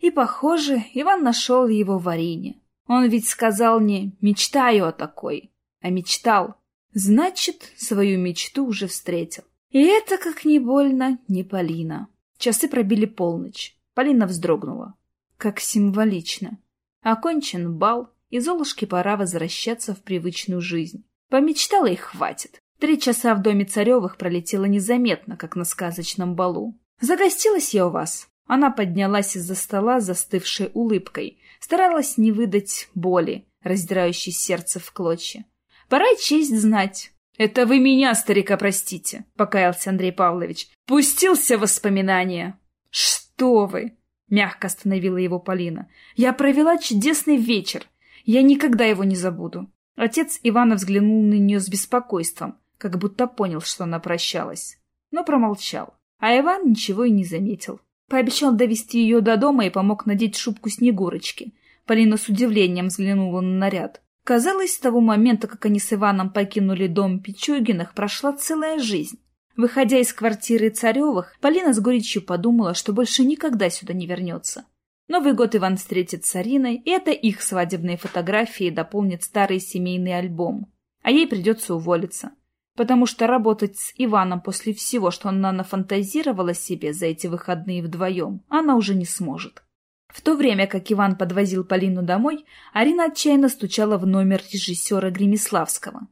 И, похоже, Иван нашел его в Арине. Он ведь сказал не «мечтаю о такой», а мечтал Значит, свою мечту уже встретил. И это, как ни больно, не Полина. Часы пробили полночь. Полина вздрогнула. Как символично. Окончен бал, и Золушке пора возвращаться в привычную жизнь. Помечтала и хватит. Три часа в доме Царевых пролетело незаметно, как на сказочном балу. «Загостилась я у вас». Она поднялась из-за стола, застывшей улыбкой, старалась не выдать боли, раздирающей сердце в клочья. Пора честь знать. Это вы меня, старика, простите, покаялся Андрей Павлович. Пустился в воспоминания. Что вы? Мягко остановила его Полина. Я провела чудесный вечер. Я никогда его не забуду. Отец Ивана взглянул на нее с беспокойством, как будто понял, что она прощалась. Но промолчал. А Иван ничего и не заметил. Пообещал довести ее до дома и помог надеть шубку Снегурочки. Полина с удивлением взглянула на наряд. Казалось, с того момента, как они с Иваном покинули дом Пичугиных, прошла целая жизнь. Выходя из квартиры Царевых, Полина с горечью подумала, что больше никогда сюда не вернется. Новый год Иван встретит с Ариной, и это их свадебные фотографии дополнит старый семейный альбом. А ей придется уволиться. Потому что работать с Иваном после всего, что она нафантазировала себе за эти выходные вдвоем, она уже не сможет. В то время как Иван подвозил Полину домой, Арина отчаянно стучала в номер режиссера Гремиславского.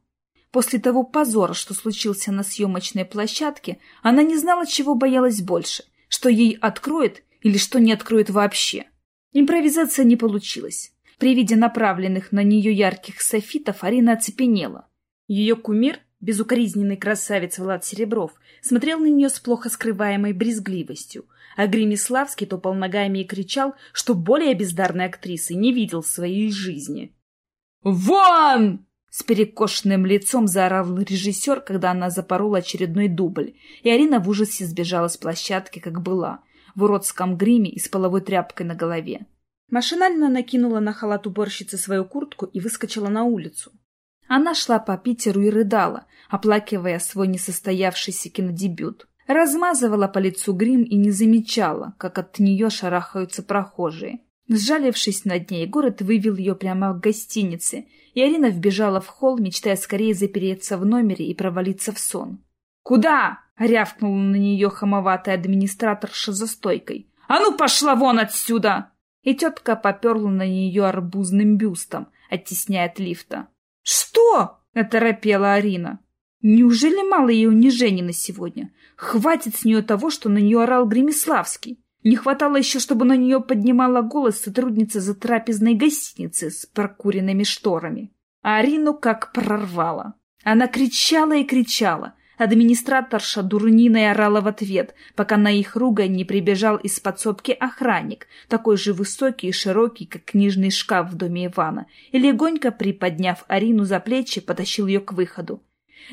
После того позора, что случился на съемочной площадке, она не знала, чего боялась больше, что ей откроет или что не откроет вообще. Импровизация не получилась. При виде направленных на нее ярких софитов Арина оцепенела. Ее кумир, Безукоризненный красавец Влад Серебров смотрел на нее с плохо скрываемой брезгливостью, а Гримиславский топал ногами и кричал, что более бездарной актрисы не видел в своей жизни. «Вон!» С перекошенным лицом заорал режиссер, когда она запорола очередной дубль, и Арина в ужасе сбежала с площадки, как была, в уродском гриме и с половой тряпкой на голове. Машинально накинула на халат уборщицы свою куртку и выскочила на улицу. Она шла по Питеру и рыдала, оплакивая свой несостоявшийся кинодебют. Размазывала по лицу грим и не замечала, как от нее шарахаются прохожие. Сжалившись над ней, город вывел ее прямо в гостинице, и Арина вбежала в холл, мечтая скорее запереться в номере и провалиться в сон. «Куда?» — рявкнула на нее хамоватая администраторша за стойкой. «А ну пошла вон отсюда!» И тетка поперла на нее арбузным бюстом, оттесняя от лифта. «Что?» — оторопела Арина. «Неужели мало ей унижений на сегодня? Хватит с нее того, что на нее орал Гремиславский. Не хватало еще, чтобы на нее поднимала голос сотрудница за трапезной гостиницы с прокуренными шторами. А Арину как прорвала. Она кричала и кричала. Администраторша дурниной орала в ответ, пока на их ругань не прибежал из подсобки охранник, такой же высокий и широкий, как книжный шкаф в доме Ивана, и легонько приподняв Арину за плечи, потащил ее к выходу.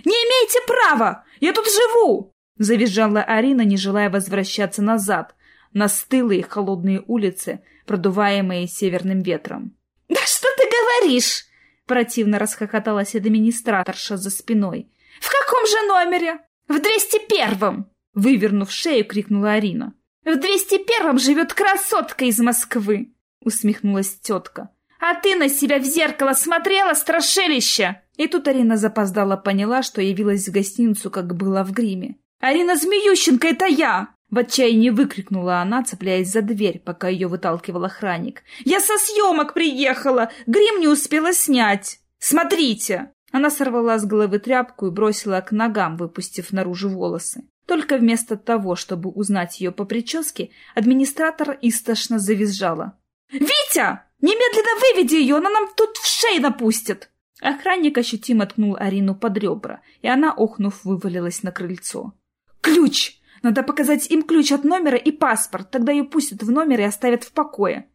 «Не имеете права! Я тут живу!» Завизжала Арина, не желая возвращаться назад, на стылые холодные улицы, продуваемые северным ветром. «Да что ты говоришь?» Противно расхохоталась администраторша за спиной. «В каком же номере?» «В 201-м!» Вывернув шею, крикнула Арина. «В 201-м живет красотка из Москвы!» Усмехнулась тетка. «А ты на себя в зеркало смотрела, страшилище!» И тут Арина запоздала поняла, что явилась в гостиницу, как была в гриме. «Арина Змеющенко, это я!» В отчаянии выкрикнула она, цепляясь за дверь, пока ее выталкивал охранник. «Я со съемок приехала! Грим не успела снять! Смотрите!» Она сорвала с головы тряпку и бросила к ногам, выпустив наружу волосы. Только вместо того, чтобы узнать ее по прическе, администратор истошно завизжала. «Витя! Немедленно выведи ее, она нам тут в шею напустит!» Охранник ощутимо ткнул Арину под ребра, и она, охнув, вывалилась на крыльцо. «Ключ! Надо показать им ключ от номера и паспорт, тогда ее пустят в номер и оставят в покое.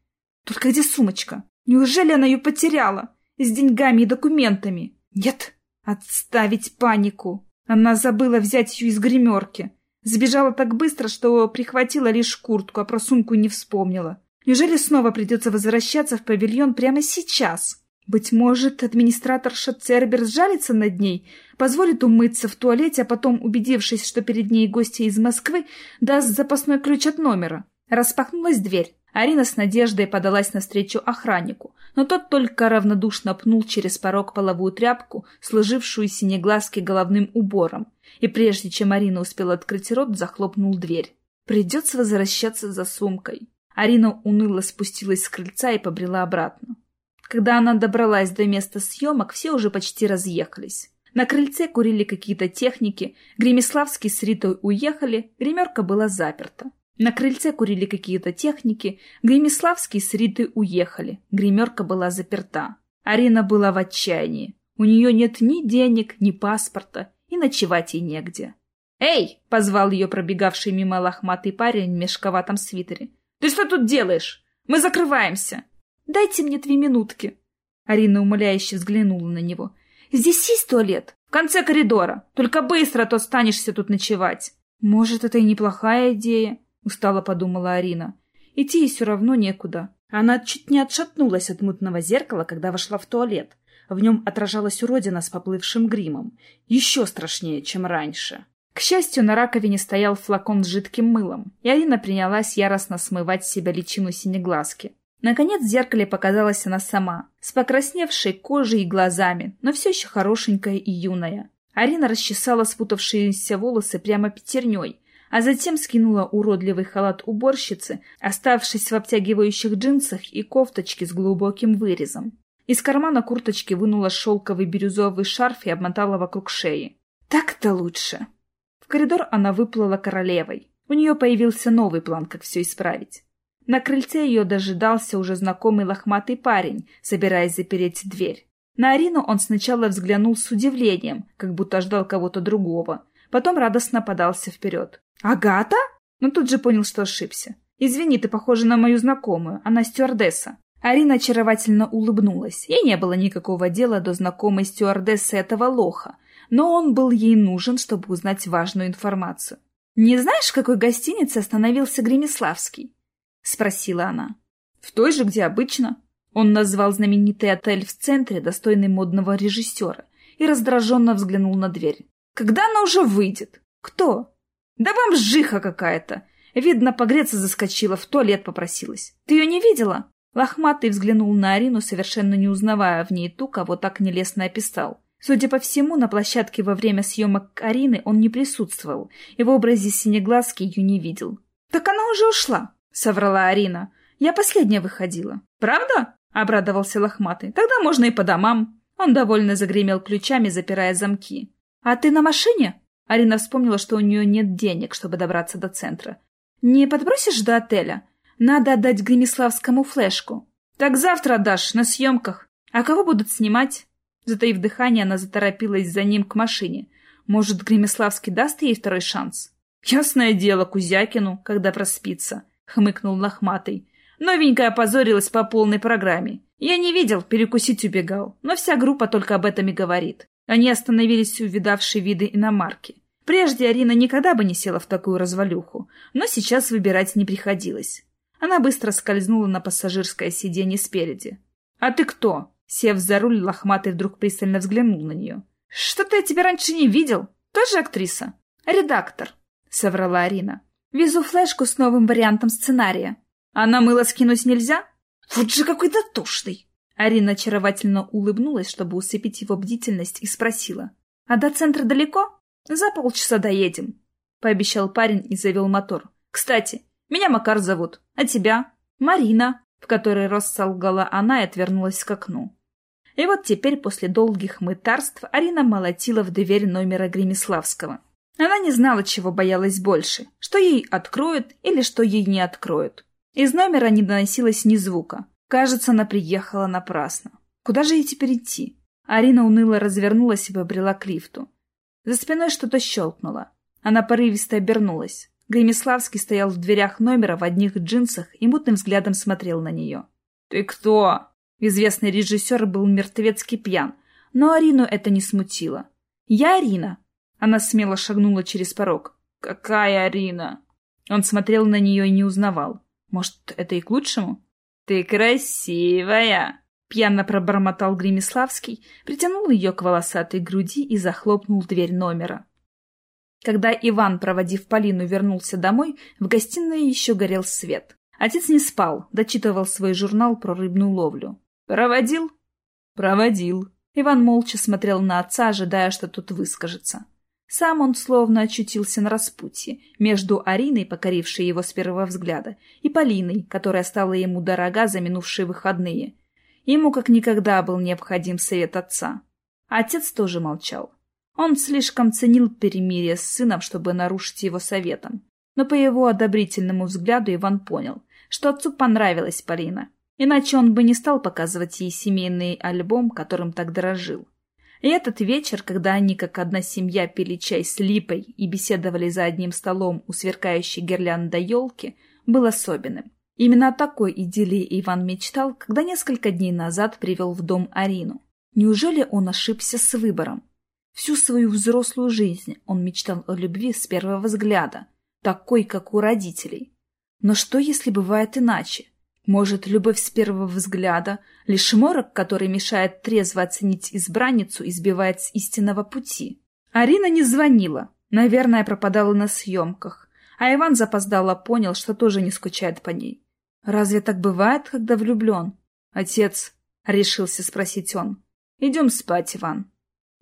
Только где сумочка? Неужели она ее потеряла? С деньгами и документами? Нет, отставить панику. Она забыла взять ее из гримерки. Сбежала так быстро, что прихватила лишь куртку, а про сумку не вспомнила. Неужели снова придется возвращаться в павильон прямо сейчас? Быть может, администраторша Цербер сжалится над ней, позволит умыться в туалете, а потом, убедившись, что перед ней гости из Москвы, даст запасной ключ от номера. Распахнулась дверь. Арина с надеждой подалась навстречу охраннику, но тот только равнодушно пнул через порог половую тряпку, сложившую синеглазки головным убором, и прежде чем Арина успела открыть рот, захлопнул дверь. Придется возвращаться за сумкой. Арина уныло спустилась с крыльца и побрела обратно. Когда она добралась до места съемок, все уже почти разъехались. На крыльце курили какие-то техники, Гремиславский с Ритой уехали, гримерка была заперта. На крыльце курили какие-то техники, Гремиславский с Ритой уехали, гримерка была заперта. Арина была в отчаянии. У нее нет ни денег, ни паспорта, и ночевать ей негде. «Эй!» — позвал ее пробегавший мимо лохматый парень в мешковатом свитере. «Ты что тут делаешь? Мы закрываемся!» Дайте мне две минутки. Арина умоляюще взглянула на него. Здесь есть туалет? В конце коридора. Только быстро, а то останешься тут ночевать. Может, это и неплохая идея, устало подумала Арина. Идти ей все равно некуда. Она чуть не отшатнулась от мутного зеркала, когда вошла в туалет. В нем отражалась уродина с поплывшим гримом. Еще страшнее, чем раньше. К счастью, на раковине стоял флакон с жидким мылом, и Арина принялась яростно смывать с себя личину синеглазки. Наконец в зеркале показалась она сама, с покрасневшей кожей и глазами, но все еще хорошенькая и юная. Арина расчесала спутавшиеся волосы прямо пятерней, а затем скинула уродливый халат уборщицы, оставшись в обтягивающих джинсах и кофточке с глубоким вырезом. Из кармана курточки вынула шелковый бирюзовый шарф и обмотала вокруг шеи. Так-то лучше. В коридор она выплыла королевой. У нее появился новый план, как все исправить. На крыльце ее дожидался уже знакомый лохматый парень, собираясь запереть дверь. На Арину он сначала взглянул с удивлением, как будто ждал кого-то другого. Потом радостно подался вперед. «Агата?» Но тут же понял, что ошибся. «Извини, ты похожа на мою знакомую. Она стюардесса». Арина очаровательно улыбнулась. Ей не было никакого дела до знакомой стюардессы этого лоха, но он был ей нужен, чтобы узнать важную информацию. «Не знаешь, в какой гостинице остановился Гремиславский?» — спросила она. «В той же, где обычно». Он назвал знаменитый отель в центре, достойный модного режиссера, и раздраженно взглянул на дверь. «Когда она уже выйдет? Кто?» «Да бомжиха какая-то! Видно, погреться заскочила, в туалет попросилась. Ты ее не видела?» Лохматый взглянул на Арину, совершенно не узнавая в ней ту, кого так нелестно описал. Судя по всему, на площадке во время съемок Арины он не присутствовал, и в образе синеглазки ее не видел. «Так она уже ушла», — соврала Арина. «Я последняя выходила». «Правда?» — обрадовался Лохматый. «Тогда можно и по домам». Он довольно загремел ключами, запирая замки. «А ты на машине?» Арина вспомнила, что у нее нет денег, чтобы добраться до центра. «Не подбросишь до отеля? Надо отдать Гремиславскому флешку». «Так завтра отдашь, на съемках. А кого будут снимать?» Затаив дыхание, она заторопилась за ним к машине. Может, Гремиславский даст ей второй шанс? «Ясное дело, Кузякину, когда проспится», — хмыкнул лохматый. «Новенькая опозорилась по полной программе. Я не видел, перекусить убегал, но вся группа только об этом и говорит. Они остановились у видавшей виды иномарки. Прежде Арина никогда бы не села в такую развалюху, но сейчас выбирать не приходилось. Она быстро скользнула на пассажирское сиденье спереди. «А ты кто?» Сев за руль, лохматый вдруг пристально взглянул на нее. «Что-то я тебя раньше не видел. Тоже актриса?» «Редактор», — соврала Арина. «Везу флешку с новым вариантом сценария. А на мыло скинуть нельзя?» «Вот же какой дотошный!» Арина очаровательно улыбнулась, чтобы усыпить его бдительность, и спросила. «А до центра далеко?» «За полчаса доедем», — пообещал парень и завел мотор. «Кстати, меня Макар зовут. А тебя?» «Марина», в который раз она и отвернулась к окну. И вот теперь, после долгих мытарств, Арина молотила в дверь номера Гремиславского. Она не знала, чего боялась больше, что ей откроют или что ей не откроют. Из номера не доносилось ни звука. Кажется, она приехала напрасно. Куда же ей теперь идти? Арина уныло развернулась и побрела к лифту. За спиной что-то щелкнуло. Она порывисто обернулась. Гремиславский стоял в дверях номера в одних джинсах и мутным взглядом смотрел на нее. «Ты кто?» Известный режиссер был мертвецки пьян, но Арину это не смутило. «Я Арина». Она смело шагнула через порог. «Какая Арина?» Он смотрел на нее и не узнавал. «Может, это и к лучшему?» «Ты красивая!» Пьяно пробормотал Гремиславский, притянул ее к волосатой груди и захлопнул дверь номера. Когда Иван, проводив Полину, вернулся домой, в гостиной еще горел свет. Отец не спал, дочитывал свой журнал про рыбную ловлю. «Проводил?» «Проводил». Иван молча смотрел на отца, ожидая, что тот выскажется. Сам он словно очутился на распутье, между Ариной, покорившей его с первого взгляда, и Полиной, которая стала ему дорога за минувшие выходные. Ему как никогда был необходим совет отца. Отец тоже молчал. Он слишком ценил перемирие с сыном, чтобы нарушить его советом. Но по его одобрительному взгляду Иван понял, что отцу понравилась Полина. Иначе он бы не стал показывать ей семейный альбом, которым так дорожил. И этот вечер, когда они как одна семья пили чай с липой и беседовали за одним столом у сверкающей гирлянды елки, был особенным. Именно о такой идиллии Иван мечтал, когда несколько дней назад привел в дом Арину. Неужели он ошибся с выбором? Всю свою взрослую жизнь он мечтал о любви с первого взгляда, такой, как у родителей. Но что, если бывает иначе? Может, любовь с первого взгляда — лишь морок, который мешает трезво оценить избранницу и сбивает с истинного пути? Арина не звонила, наверное, пропадала на съемках, а Иван запоздало понял, что тоже не скучает по ней. «Разве так бывает, когда влюблен?» «Отец», — решился спросить он. «Идем спать, Иван»,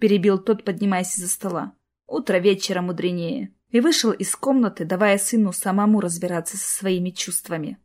перебил тот, поднимаясь из-за стола. Утро вечера мудренее. И вышел из комнаты, давая сыну самому разбираться со своими чувствами.